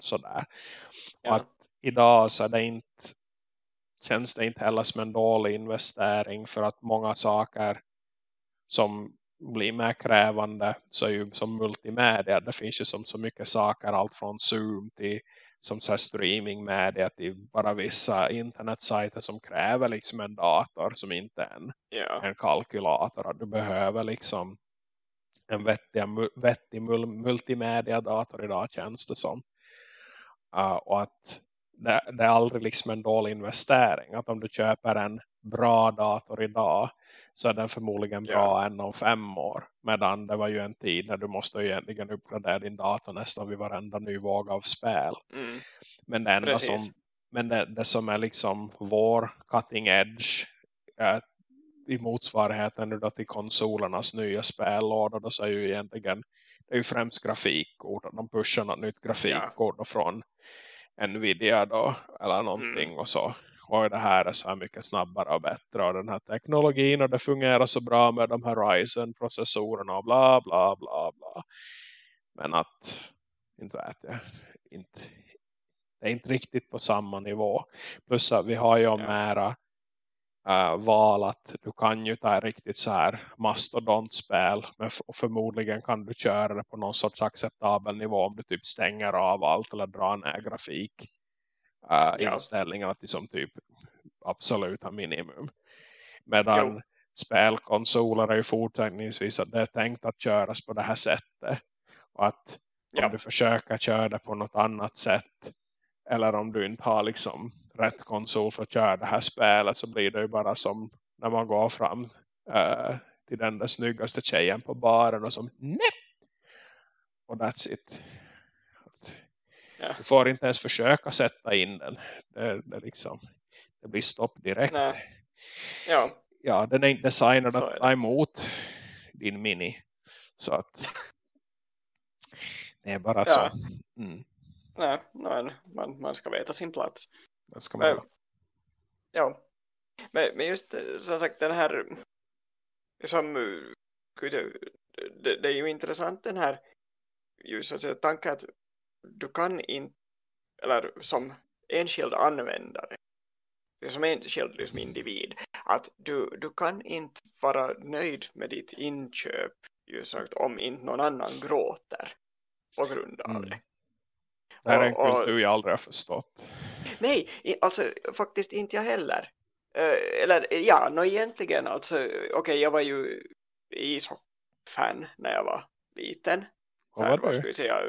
sådär. Ja. Och att idag så är det inte känns det inte heller som en dålig investering för att många saker som blir mer krävande så är ju som multimedia. Det finns ju som så mycket saker allt från Zoom till som så streamingmedia till bara vissa internetsajter som kräver liksom en dator som inte är en, yeah. en kalkylator. Du behöver liksom en vettig, vettig multimedia-dator idag känns det som. Uh, och att det, det, är aldrig liksom en dålig investering. Att om du köper en bra dator idag så är den förmodligen bra ja. än om fem år. Medan det var ju en tid när du måste egentligen uppgradera din dator nästan vid varenda ny våg av spel. Mm. Men det enda som, men det, det, som är liksom vår cutting edge äh, i motsvarigheten då till konsolernas nya spellådor då så är ju egentligen det är ju främst grafikkort och de pushar något nytt grafikkort ja. från Nvidia då eller någonting mm. och så oj det här är så här mycket snabbare och bättre och den här teknologin och det fungerar så bra med de här Ryzen-processorerna och bla bla bla bla. Men att, inte vet jag, inte, det är inte riktigt på samma nivå. Plus att vi har ju ja. mera äh, val att du kan ju ta riktigt så här mastodontspel men förmodligen kan du köra det på någon sorts acceptabel nivå om du typ stänger av allt eller drar ner grafik uh, ja. inställningarna till som typ absoluta minimum. Medan jo. spelkonsoler är ju fortsättningsvis att det är tänkt att köras på det här sättet. Och att ja. om du försöker köra det på något annat sätt eller om du inte har liksom rätt konsol för att köra det här spelet så blir det ju bara som när man går fram uh, till den där snyggaste tjejen på baren och som nej! Och that's it. Ja. Du får inte ens försöka sätta in den. Det, det, liksom, det blir stopp direkt. Nej. Ja. ja, den är inte designad så att ta emot din mini. Så att det är bara ja. så. Mm. Nej, nej man, man ska veta sin plats. Det ska man men, ja. Men, men just som sagt den här som, det, det är ju intressant den här just att säga, tanken att du kan inte, eller som enskild användare, som enskild liksom individ, att du, du kan inte vara nöjd med ditt inköp just sagt, om inte någon annan gråter på grund av mm. det. Det här är en kultur jag aldrig har förstått. Nej, alltså faktiskt inte jag heller. Uh, eller ja, no, egentligen alltså, okej okay, jag var ju ishockeyfan när jag var liten. Vad var? Ska vi säga,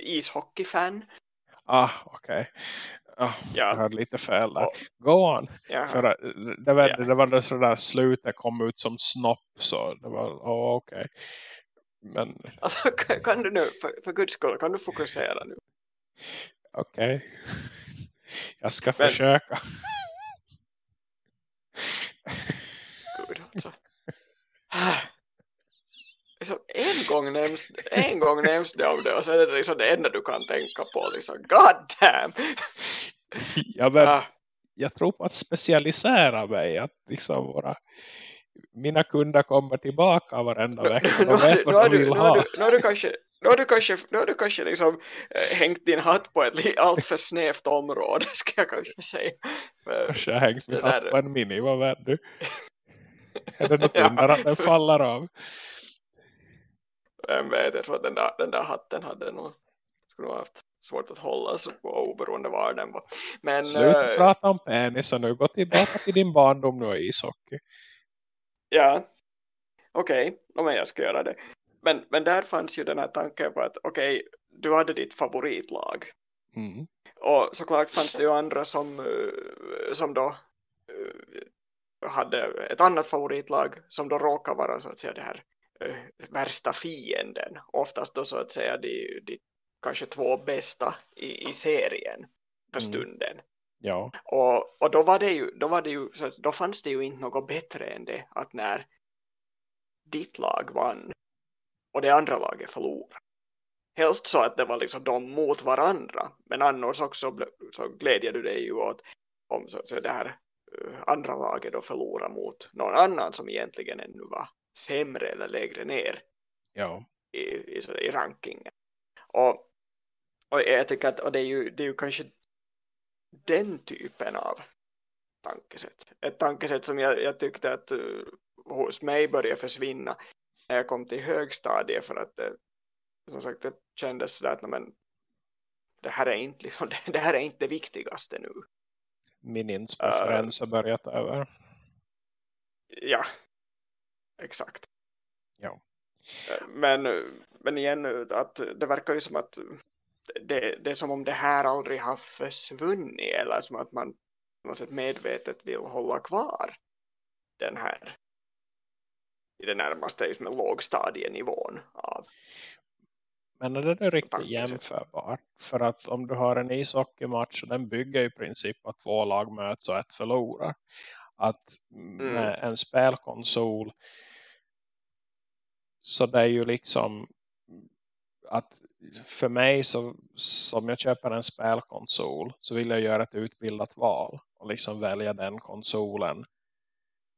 ishockeyfan. Ah, okej. Okay. Oh, ja. Jag hörde lite fel där. Go on. För det, var, ja. det var sådär slutet kom ut som snopp så det var oh, okej. Okay. Men Alltså kan, du nu, för, för guds skull, kan du fokusera nu? okej. Jag ska Men- försöka. Gud alltså. Liksom, en gång nämns en gång nämns det om det och så är det liksom det enda du kan tänka på liksom, god damn Ja, men ah, jag tror på att specialisera mig. Att liksom våra, mina kunder kommer tillbaka varenda vecka. nu, De vet vad de vill nu, har ha. du, nu har du kanske nu har du kanske, nu har du kanske liksom eh, hängt din hatt på ett allt för snävt område ska jag kanske säga. Men, Kanske jag hängt min hatt på en mini, vad vet du? Är det något Ja. under att den faller av? Vem vet, jag tror att den där, den där hatten hade nog, skulle nog haft svårt att hålla sig på oberoende var den var. Men, Sluta eh, prata om penisar nu. Gå tillbaka till din barndom nu i ishockey. Ja, okej, okay. men jag ska göra det. Men, men där fanns ju den här tanken på att okej, du hade ditt favoritlag. Mm. Och såklart fanns det ju andra som, eh, som då eh, hade ett annat favoritlag som då råkar vara så att säga det här värsta fienden. Oftast då så att säga de, de kanske två bästa i, i serien för Mm. stunden. Ja. Och, och då var det ju, då var det ju så att då fanns det ju inte något bättre än det att när ditt lag vann och det andra laget förlorade. Helst så att det var liksom de mot varandra. Men annars också så glädjer du dig ju åt om så, så det här eh, andra laget då förlorar mot någon annan som egentligen ännu var sämre eller lägre ner Ja. i, i, så- i rankingen. Och, och jag tycker att och det, är ju, det är ju kanske den typen av tankesätt. Ett tankesätt som jag, jag tyckte att uh, hos mig började försvinna när jag kom till högstadiet för att det, som sagt det kändes sådär att men, det här är inte liksom, det, det här är inte det viktigaste nu. Min inspreferens har börjat över. Ja, exakt. Ja. Eh, Men, men igen, att det verkar ju som att det, det är som om det här aldrig har försvunnit eller som att man något medvetet vill hålla kvar den här i det närmaste med lågstadienivån av Men är det nu riktigt jämförbart? För att om du har en ishockeymatch och den bygger i princip att två lag möts och ett förlorar. Att med en spelkonsol så det är ju liksom att för mig så som jag köper en spelkonsol så vill jag göra ett utbildat val och liksom välja den konsolen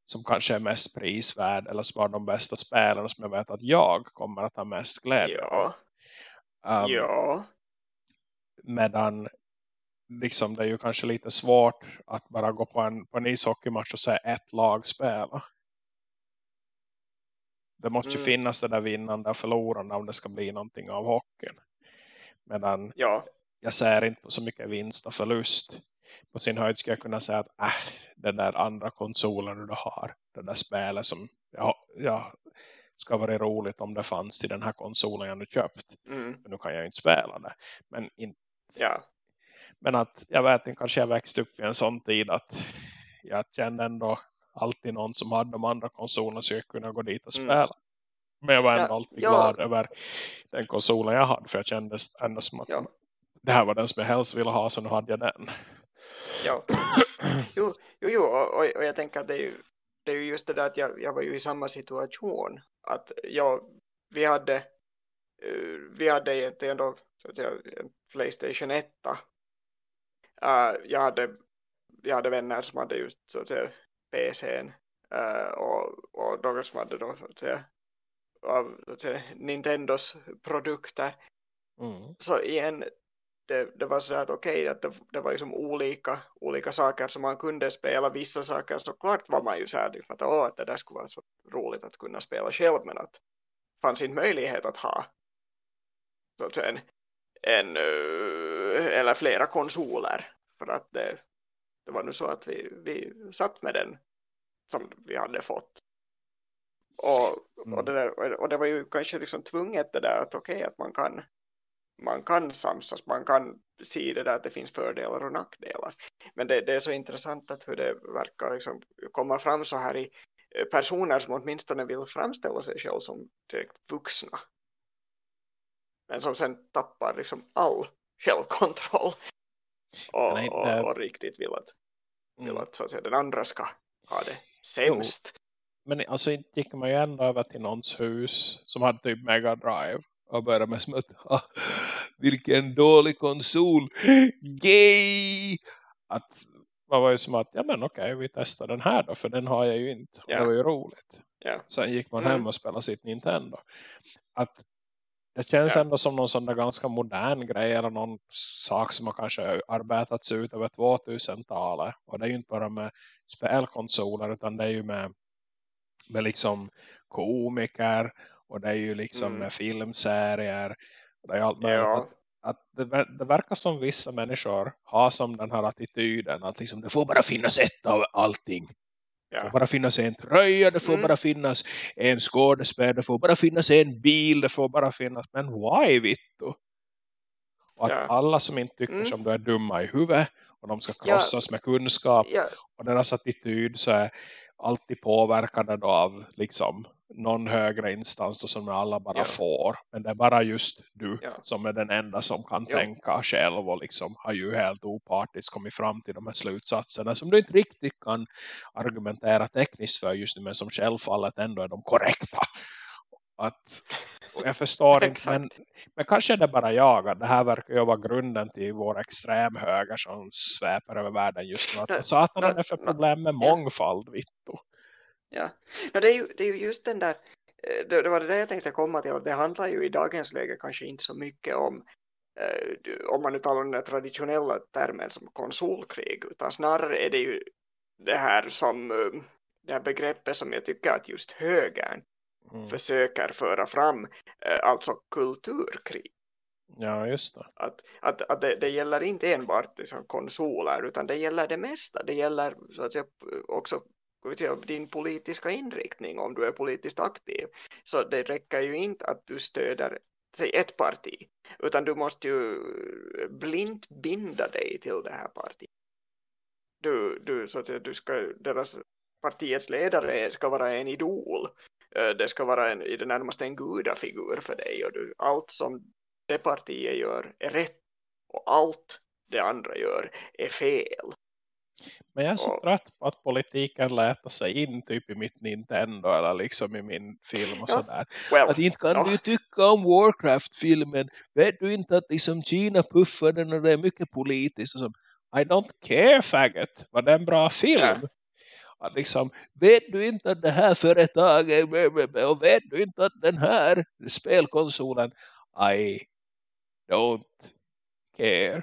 som kanske är mest prisvärd eller som har de bästa spelen som jag vet att jag kommer att ha mest glädje av. ja, Um, ja, Medan liksom det är ju kanske lite svårt att bara gå på en, på en ishockeymatch och se ett lag spela. Det måste ju Mm. finnas det där vinnande och förlorande om det ska bli någonting av hockeyn. Medan ja, jag ser inte på så mycket vinst och förlust. På sin höjd ska jag kunna säga att äh, den där andra konsolen du har, det där spelet som ja, ja, ska vara roligt om det fanns till den här konsolen jag nu köpt. mm, Men nu kan jag ju inte spela det. Men, in, ja, men att jag vet inte, kanske jag växte upp i en sån tid att jag kände ändå alltid någon som hade de andra konsolerna så jag kunde gå dit och Mm. spela. Men jag var ändå Ja, alltid ja. glad över den konsolen jag hade för jag kände ändå som att ja, det här var den som jag helst ville ha så nu hade jag den. ja. Jo, jo, jo och, och, jag tänker att det är ju, det är ju just det där att jag, jag var ju i samma situation. Att jag, vi hade, eh, vi hade egentligen då så att säga, en Playstation 1. Uh, jag, hade, jag hade vänner som hade just så att säga PCn uh, och, och några som hade då så att säga av så att säga, Nintendos produkter. Mm. så igen det, det var så att okej att det, det var liksom olika, olika saker som man kunde spela. Vissa saker såklart var man ju så här liksom att, åh, att det där skulle vara så roligt att kunna spela själv men att fanns inte möjlighet att ha så att säga en, en eller flera konsoler. För att det, det var nu så att vi, vi satt med den som vi hade fått. Och, och, det, där, och det var ju kanske liksom tvunget det där att okej att man kan man kan samsas, man kan se det där att det finns fördelar och nackdelar. Men det, det är så intressant att hur det verkar liksom komma fram så här i eh, personer som åtminstone vill framställa sig själv som direkt vuxna. Men som sen tappar liksom all självkontroll och, inte- och, riktigt vill att, vill Mm. att, så att säga, den andra ska ha det sämst. Men alltså gick man ju ändå över till någons hus som hade typ Mega Drive och började med som att "Ah, vilken dålig konsol gay att man var ju som att ja men okej vi testar den här då för den har jag ju inte och Ja. det var ju roligt Ja. sen gick man Mm. hem och spelade sitt Nintendo att det känns Ja. ändå som någon sån ganska modern grej eller någon sak som har kanske arbetats ut över 2000-talet och det är ju inte bara med spelkonsoler utan det är ju med med liksom komiker och det är ju liksom Mm. med filmserier och det är allt möjligt Ja. att, att det, det verkar som vissa människor har som den här attityden att liksom det får bara finnas ett av allting det får Ja. bara finnas en tröja, det får Mm. bara finnas en skådespelare, det får bara finnas en bil, det får bara finnas, men why vittu? Och att Ja. alla som inte tycker Mm. som du är dumma i huvudet och de ska Ja. krossas med kunskap Ja. och deras attityd så är alltid påverkade av liksom någon högre instans då som alla bara Ja. får. Men det är bara just du Ja. som är den enda som kan Ja. tänka själv och liksom har ju helt opartiskt kommit fram till de här slutsatserna som du inte riktigt kan argumentera tekniskt för just nu men som självfallet ändå är de korrekta. Att, jag förstår inte, men, men kanske är det bara jag att det här verkar ju vara grunden till vår extremhöger som sväpar över världen just nu. Att, satan är för problem med mångfald, Vittu? Ja, no, det, är ju, det är ju just den där, eh, det, det var det där jag tänkte komma till, och det handlar ju i dagens läge kanske inte så mycket om, eh, om man nu talar om den traditionella termen som konsolkrig, utan snarare är det ju det här som, eh, det här begreppet som jag tycker att just högern Mm. försöker föra fram, alltså kulturkrig. Ja, just det. Att, att, att det, det gäller inte enbart liksom konsoler utan det gäller det mesta. Det gäller så att säga, också ska vi säga, din politiska inriktning om du är politiskt aktiv. Så det räcker ju inte att du stöder säg ett parti utan du måste ju blint binda dig till det här partiet. Du, du, så att säga, du ska, deras partiets ledare ska vara en idol. Eh, det ska vara en, i det närmaste en gudafigur för dig och du, allt som det partiet gör är rätt och allt det andra gör är fel. Men jag är så trött på att politiken lätar sig in typ i mitt Nintendo eller liksom i min film och Ja. sådär. Well, Att inte kan ja. du tycka om Warcraft-filmen. Vet du inte att liksom Kina puffar den och det är mycket politiskt och så. I don't care faggot. Var det en bra film? Ja. Att liksom, vet du inte att det här företaget och vet du inte att den här spelkonsolen I don't care.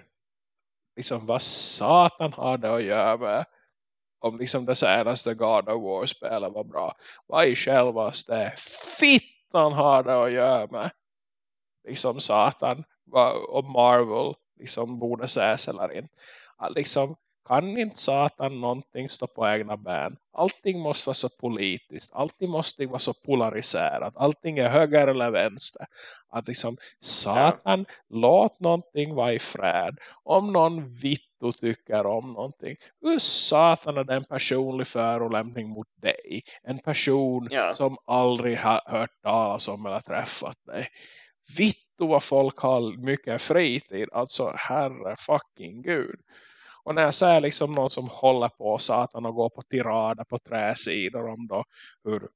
Liksom vad satan har det att göra med om liksom det senaste God of War-spelet var bra. Vad i självaste fittan har det att göra med liksom satan vad, om Marvel liksom borde ses eller inte. Att liksom kan inte satan någonting stå på egna ben. Allting måste vara så politiskt. Allting måste vara så polariserat. Allting är höger eller vänster. Att liksom satan låt någonting vara i fred. Om någon vittu tycker om någonting. Hur satan är det en personlig förolämpning mot dig? En person Ja. som aldrig har hört talas om eller träffat dig. Vittu vad folk har mycket fritid. Alltså herre fucking gud. Och när jag ser liksom någon som håller på satan och går på tirader på träsidor om då hur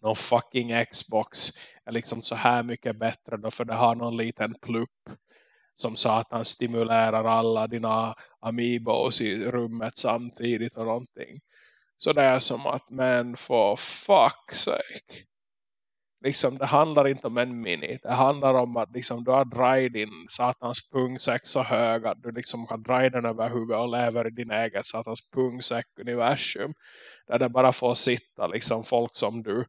någon fucking Xbox är liksom så här mycket bättre då för det har någon liten plupp som satan stimulerar alla dina amiibos i rummet samtidigt och någonting. Så det är som att men for fuck's sake. Liksom det handlar inte om en mini. Det handlar om att liksom, du har dragit din satans pungsäck så hög att du liksom kan dra den över huvudet och lever i din egen satans pungsäck-universum. Där det bara får sitta liksom folk som du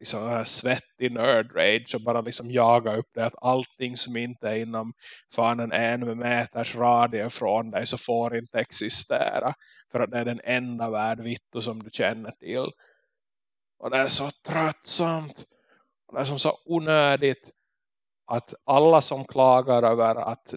liksom, i här svettig nerd rage och bara liksom jaga upp det att allting som inte är inom fan en en meters radie från dig så får inte existera för att det är den enda värld vittu som du känner till och det är så tröttsamt är som så onödigt att alla som klagar över att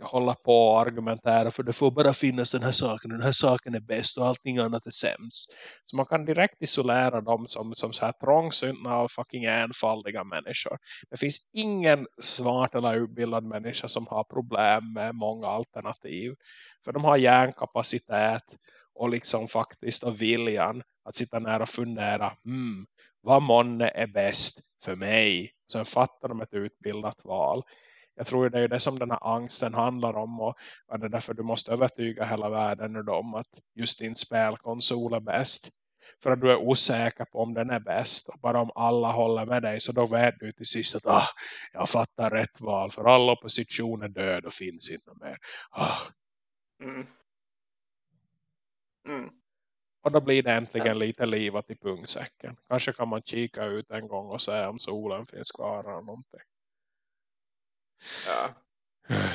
hålla på och argumentera för det får bara finnas den här saken den här saken är bäst och allting annat är sämst. Så man kan direkt isolera dem som, som så här trångsynta och fucking enfaldiga människor. Det finns ingen smart eller utbildad människa som har problem med många alternativ. För de har hjärnkapacitet och liksom faktiskt av viljan att sitta nära och fundera mm, vad månne är bäst för mig. Sen fattar de ett utbildat val jag tror det är det som den här angsten handlar om och, är det är därför du måste övertyga hela världen om att just din spelkonsol är bäst. För att du är osäker på om den är bäst. Och bara om alla håller med dig så då vet du till sist att ah, jag fattar rätt val. För all opposition är död och finns inte mer. Ah. Mm. Mm. Och då blir det äntligen lite livat i pungsäcken. Kanske kan man kika ut en gång och se om solen finns kvar eller någonting. Ja.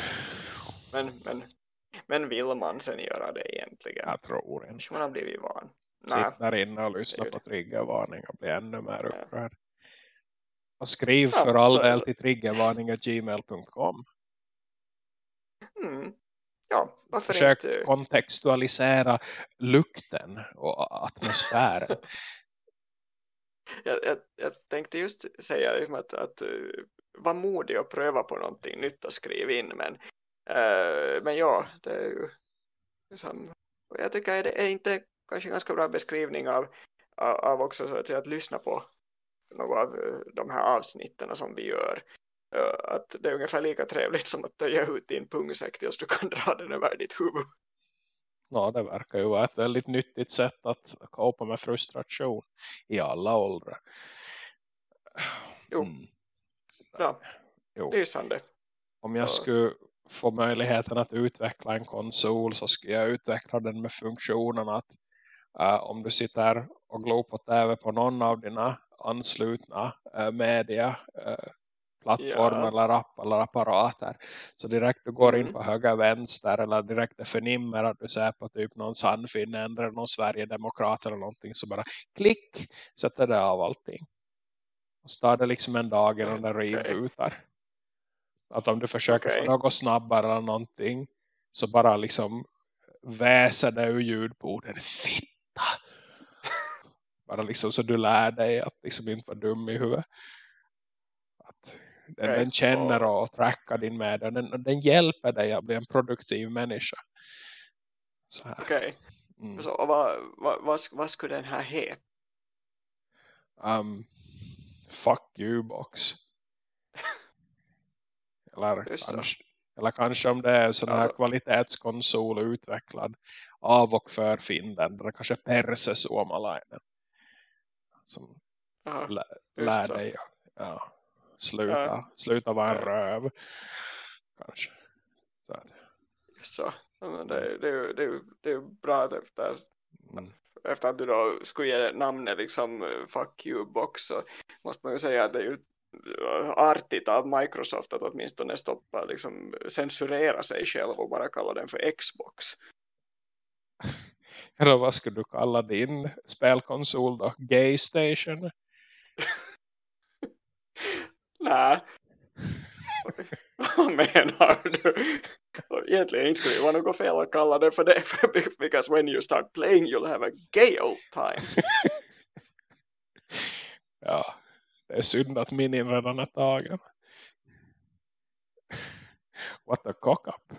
Men, men, men vill man sen göra det egentligen? Jag tror inte. Man har blivit van. Sitt där inne och lyssna på triggervarning och bli ännu mer upprörd. Ja. Och skriv ja, för all del till triggervarning.gmail.com mm. Ja, varför Försök inte? kontextualisera lukten och atmosfären. jag, jag, jag, tänkte just säga att, att var modig och pröva på någonting nytt och skriva in men, uh, men ja det är ju liksom, jag tycker det är inte kanske en ganska bra beskrivning av, av, också så att, säga, att lyssna på några av eh, de här avsnitten som vi gör att det är ungefär lika trevligt som att töja ut din pungsäck tills du kan dra den över ditt huvud Ja, det verkar ju vara ett väldigt nyttigt sätt att kopa med frustration i alla åldrar. Jo. Mm. Ja, jo. lysande. Om jag så. skulle få möjligheten att utveckla en konsol så skulle jag utveckla den med funktionen att uh, om du sitter och glor på tv på någon av dina anslutna uh, media uh, plattform ja. eller app eller apparater. Så direkt du går in mm. på höger vänster eller direkt det förnimmer att du ser på typ någon Sannfinn eller någon Sverigedemokrat eller någonting så bara klick sätter det av allting. Och så tar det liksom en dag innan det rebootar. Okay. Att om du försöker okay. få något snabbare eller någonting. Så bara liksom väser det ur ljudborden. Fitta! bara liksom så du lär dig att liksom inte vara dum i huvudet. Den, den känner och trackar din med. Den, den hjälper dig att bli en produktiv människa. Okej. Okay. Mm. Så, vad, vad, vad, vad skulle den här heta? Um, fuck you box. eller, kanske, eller kanske om det är sån här alltså. kvalitetskonsol utvecklad av och för Finland. Eller kanske Perse Suomalainen. Som Aha, lä, lär så. dig ja, sluta, ja. sluta vara en röv. Kanske. Så. Så. Det, det, det, det är bra att efter mm efter att du då skulle ge namnet liksom eh, fuck you box så måste man ju säga att det är ju eh, artigt av Microsoft att åtminstone stoppa liksom censurera sig själv och bara kalla den för Xbox. Eller vad skulle du kalla din spelkonsol då? Gay Station? Nej. Vad menar du? Egentligen inte skulle det vara något fel att kalla det för det. Because when you start playing you'll have a gay old time. ja, det är synd att min redan är tagen. What a cock-up.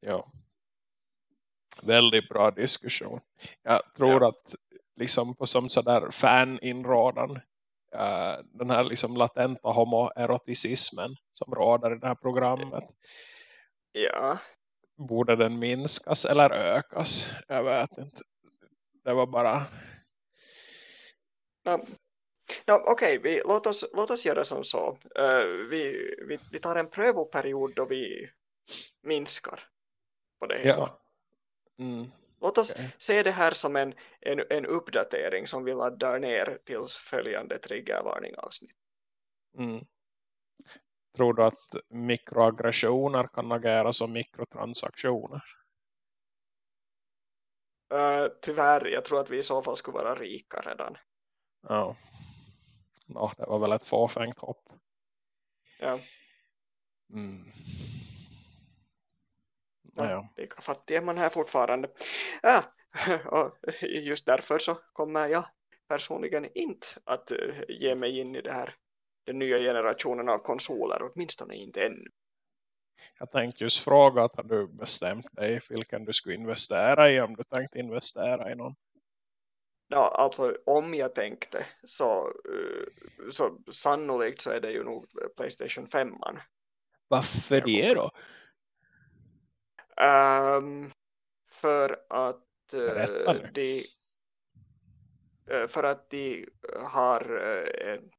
Ja. Väldigt bra diskussion. Jag tror ja. att liksom på som sådär fan-inrådan uh, den här liksom latenta homoeroticismen som råder i det här programmet. Ja. Borde den minskas eller ökas? Jag vet inte. Det var bara... Ja. Ja, Okej, okay. låt, oss, låt oss göra som så. Uh, vi, vi, vi tar en prövoperiod då vi minskar på det hela. Ja. Mm. Låt oss okay. se det här som en, en, en uppdatering som vi laddar ner tills följande triggervarning avsnitt. Mm. Tror du att mikroaggressioner kan agera som mikrotransaktioner? Uh, tyvärr, jag tror att vi i så fall skulle vara rika redan. Ja. ja det var väl ett fåfängt hopp. Ja. Mm. Ja, Ja. Lika fattig är man här fortfarande. Ja, och just därför så kommer jag personligen inte att eh, ge mig in i det här den nya generationen av konsoler, åtminstone inte ännu. Jag tänkte just fråga att har du bestämt dig vilken du skulle investera i om du tänkte investera i någon? Ja, alltså om jag tänkte så, eh, så sannolikt så är det ju nog Playstation 5. Varför Jag det då? Um, för att uh, de eh, för att de har eh, en,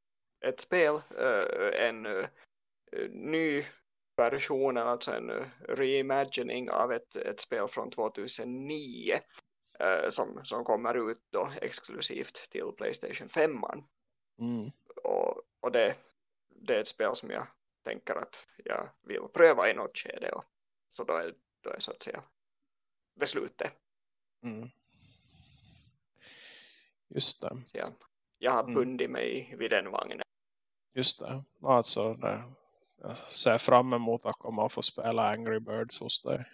ett spel, eh, en eh, ny version, alltså en reimagining av ett, ett spel från 2009 eh, som, som kommer ut då exklusivt till Playstation 5 Mm. och, och det, det är ett spel som jag tänker att jag vill pröva i något skede och, så då är, då är så att säga beslutet. Mm. Just det. Så jag, jag har Mm. bundit mig vid den vagnen. Just det. Alltså, det. Jag ser fram emot att komma och få spela Angry Birds hos dig.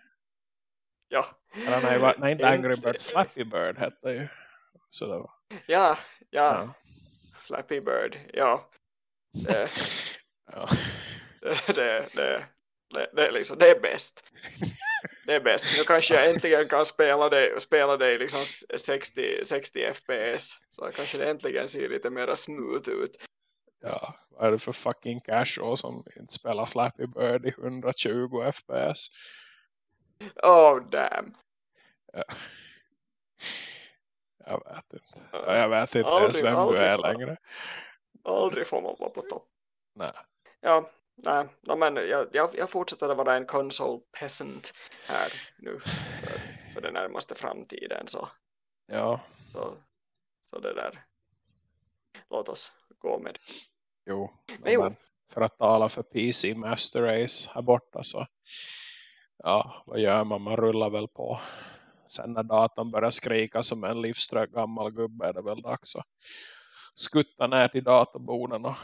Ja, Eller nej, nej inte Angry Birds. Flappy Bird hette det ju. Så det var. ja, ja, Ja. Flappy Bird, ja. Det, ja. det, det, det, det, är liksom, det är bäst. Det är bäst. Nu kanske jag äntligen kan spela det, spela det i liksom 60, 60 fps. Så kanske det äntligen ser lite mer smooth ut. ja. Vad är det för fucking casual som inte spelar Flappy Bird i 120 fps? Oh damn. Ja. Jag vet inte. Ja, jag vet inte Aldrig- ens vem du är längre. Aldrig får man vara på topp. Nej. Ja, nej, men jag, jag, jag fortsätter att vara en console peasant här nu för, för den närmaste framtiden. Så, Ja. så, så det där. Låt oss gå med. Jo. Men jo. Men för att tala för PC Master Race här borta så. Ja, vad gör man? Man rullar väl på. Sen när datorn börjar skrika som en livströg gammal gubbe är det väl dags att skutta ner till datorboden och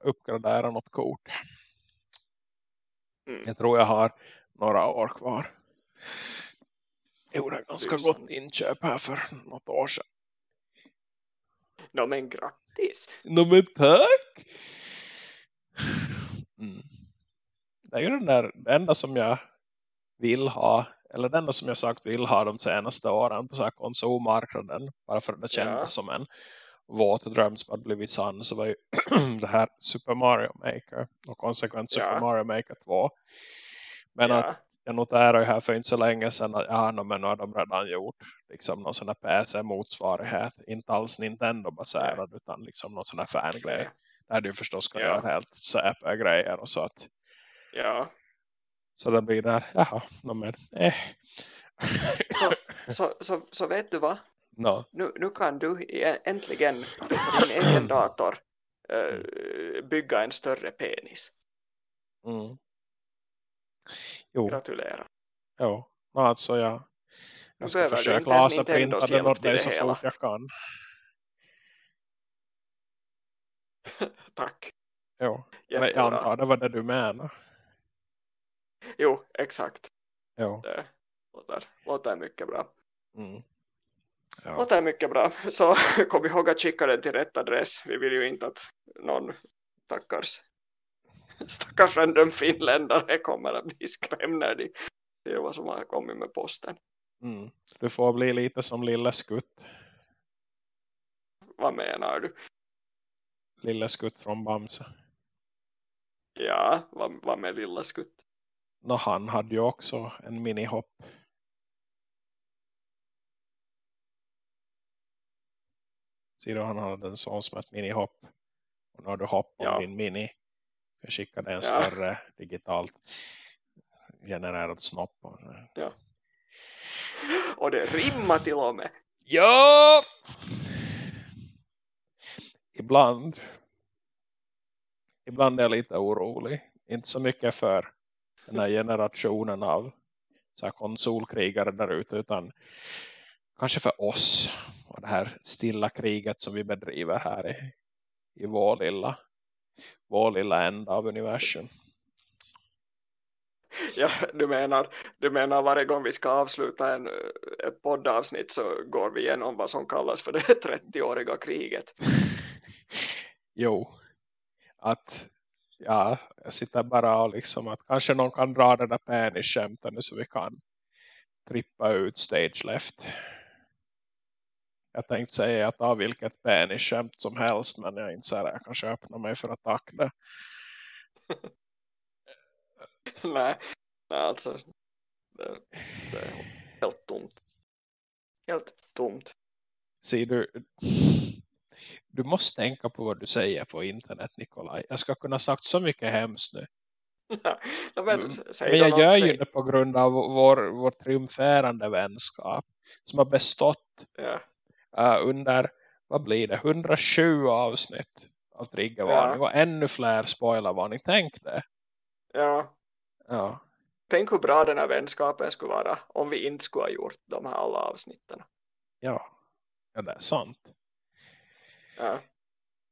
uppgradera något kort. Mm. Jag tror jag har några år kvar. Jag gjorde ganska Tusan. gott inköp här för något år sedan. No, men grattis! No, men tack! Mm. Det är ju den där, det enda som jag vill ha, eller enda som jag sagt vill ha de senaste åren på så här konsolmarknaden, bara för att det kändes Ja. som en våt dröm som hade blivit sann, så var ju det här Super Mario Maker och konsekvent Super Ja. Mario Maker 2. Men att ja, jag noterar ju här för inte så länge sedan att ja, no, men nu har de redan gjort liksom någon sån här PC-motsvarighet. Inte alls Nintendo-baserad utan liksom någon sån här fangrej. Ja. Där du förstås ska Ja. göra helt säpa grejer och så att ja. så det blir där, jaha, no, men eh. Så, så, så, så vet du vad? No. Nu, nu kan du e- äntligen på din egen dator eh, bygga en större penis. mm. Jo, Gratulerar. jo. Alltså jag, jag ska försöka laserprinta den åt dig så hela. fort jag kan. Tack. Jo, men jag Jättebra. antar det var det du menar. Jo, exakt. Jo. Det låter, låter mycket bra. Mm. Ja. Låter mycket bra. Så kom ihåg att skicka den till rätt adress. Vi vill ju inte att någon stackars stackars random finländare kommer att bli skrämd när de ser vad som har kommit med posten. Mm. Du får bli lite som Lille Skutt. Vad menar du? Lille Skutt från Bamse. Ja, vad, vad med lilla skutt? Nå, han hade ju också en minihopp. Ser han hade en sån som ett minihopp. Och nu har du hopp om Ja. din mini. Jag skickade en Ja. större digitalt genererad snopp. Och... Och det rimmar till och med. Ja! Ibland. Ibland är jag lite orolig. Inte så mycket för den här generationen av så här konsolkrigare där ute. Utan kanske för oss. Och det här stilla kriget som vi bedriver här i, i vår lilla vår lilla ända av universum. Ja, du, menar, du menar varje gång vi ska avsluta en, ett poddavsnitt så går vi igenom vad som kallas för det 30-åriga kriget. jo, att ja, jag sitter bara och liksom att kanske någon kan dra den där penisskämten så vi kan trippa ut stage left. Jag tänkte säga att av vilket penisskämt som helst men jag inser att jag kanske öppnar mig för attack där. nej, nej, alltså det, det är helt tomt. Helt tomt. Ser du, du måste tänka på vad du säger på internet Nikolaj. Jag ska kunna sagt så mycket hemskt nu. Ja, men, men jag gör ju det på grund av vår, vår triumferande vänskap som har bestått Ja. Uh, under, vad blir det, 120 avsnitt av triggervarning Ja. och ännu fler spoilervarning. Tänk det. ja, Ja. tänk hur bra den här vänskapen skulle vara om vi inte skulle ha gjort de här alla avsnitten. Ja. ja, det är sant. Ja,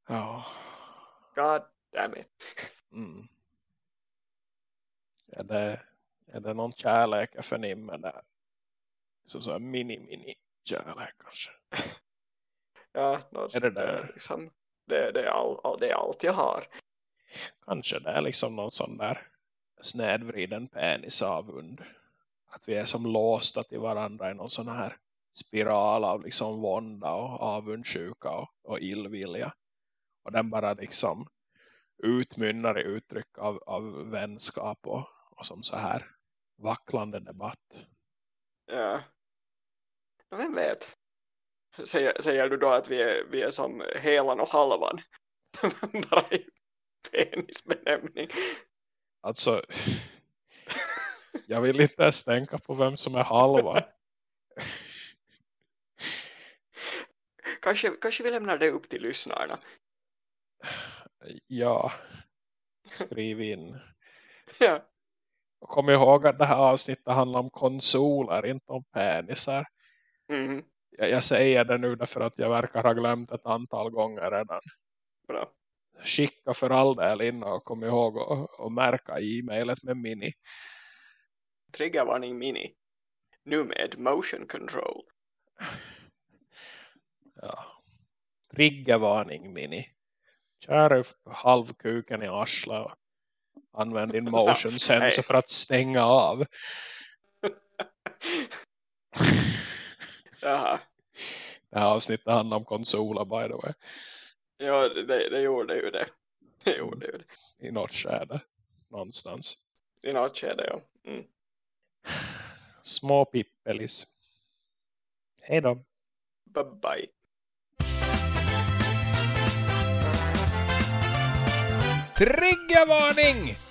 Ja. god damn it. Mm. Är det, är det någon kärlek jag förnimmer där? Så så en mini mini kärlek kanske. Ja, no, Är det där? är liksom, det, det, är all, det är allt jag har. Kanske det är liksom någon sån där snedvriden penisavund. Att vi är som låsta till varandra i någon sån här spiral av liksom vånda och avundsjuka och, och illvilja. Och den bara liksom utmynnar i uttryck av, av vänskap och, och som så här vacklande debatt. Ja. Vem vet? Säger, säger du då att vi är, vi är som helan och halvan? Bara i penisbenämning. Alltså, jag vill inte ens tänka på vem som är halva. Kanske, kanske vi lämnar det upp till lyssnarna. Ja, skriv in. Ja, Och kom ihåg att det här avsnittet handlar om konsoler, inte om penisar. mhm, Jag, säger det nu därför att jag verkar ha glömt ett antal gånger redan. bra. Skicka för all del in och kom ihåg att och märka i e-mailet med mini. Triggervarning mini. Nu med motion control. Ja. Triggervarning mini. Kör halvkuken i arslet och använd din motion sensor för att stänga av. Jaha. Det här avsnittet handlar om konsoler by the way. Ja, det, det gjorde ju det. Det gjorde ju det. I något skede. Någonstans. I något skede, ja. Mm. Små pippelis. Hej då. Bye bye. Triggervarning!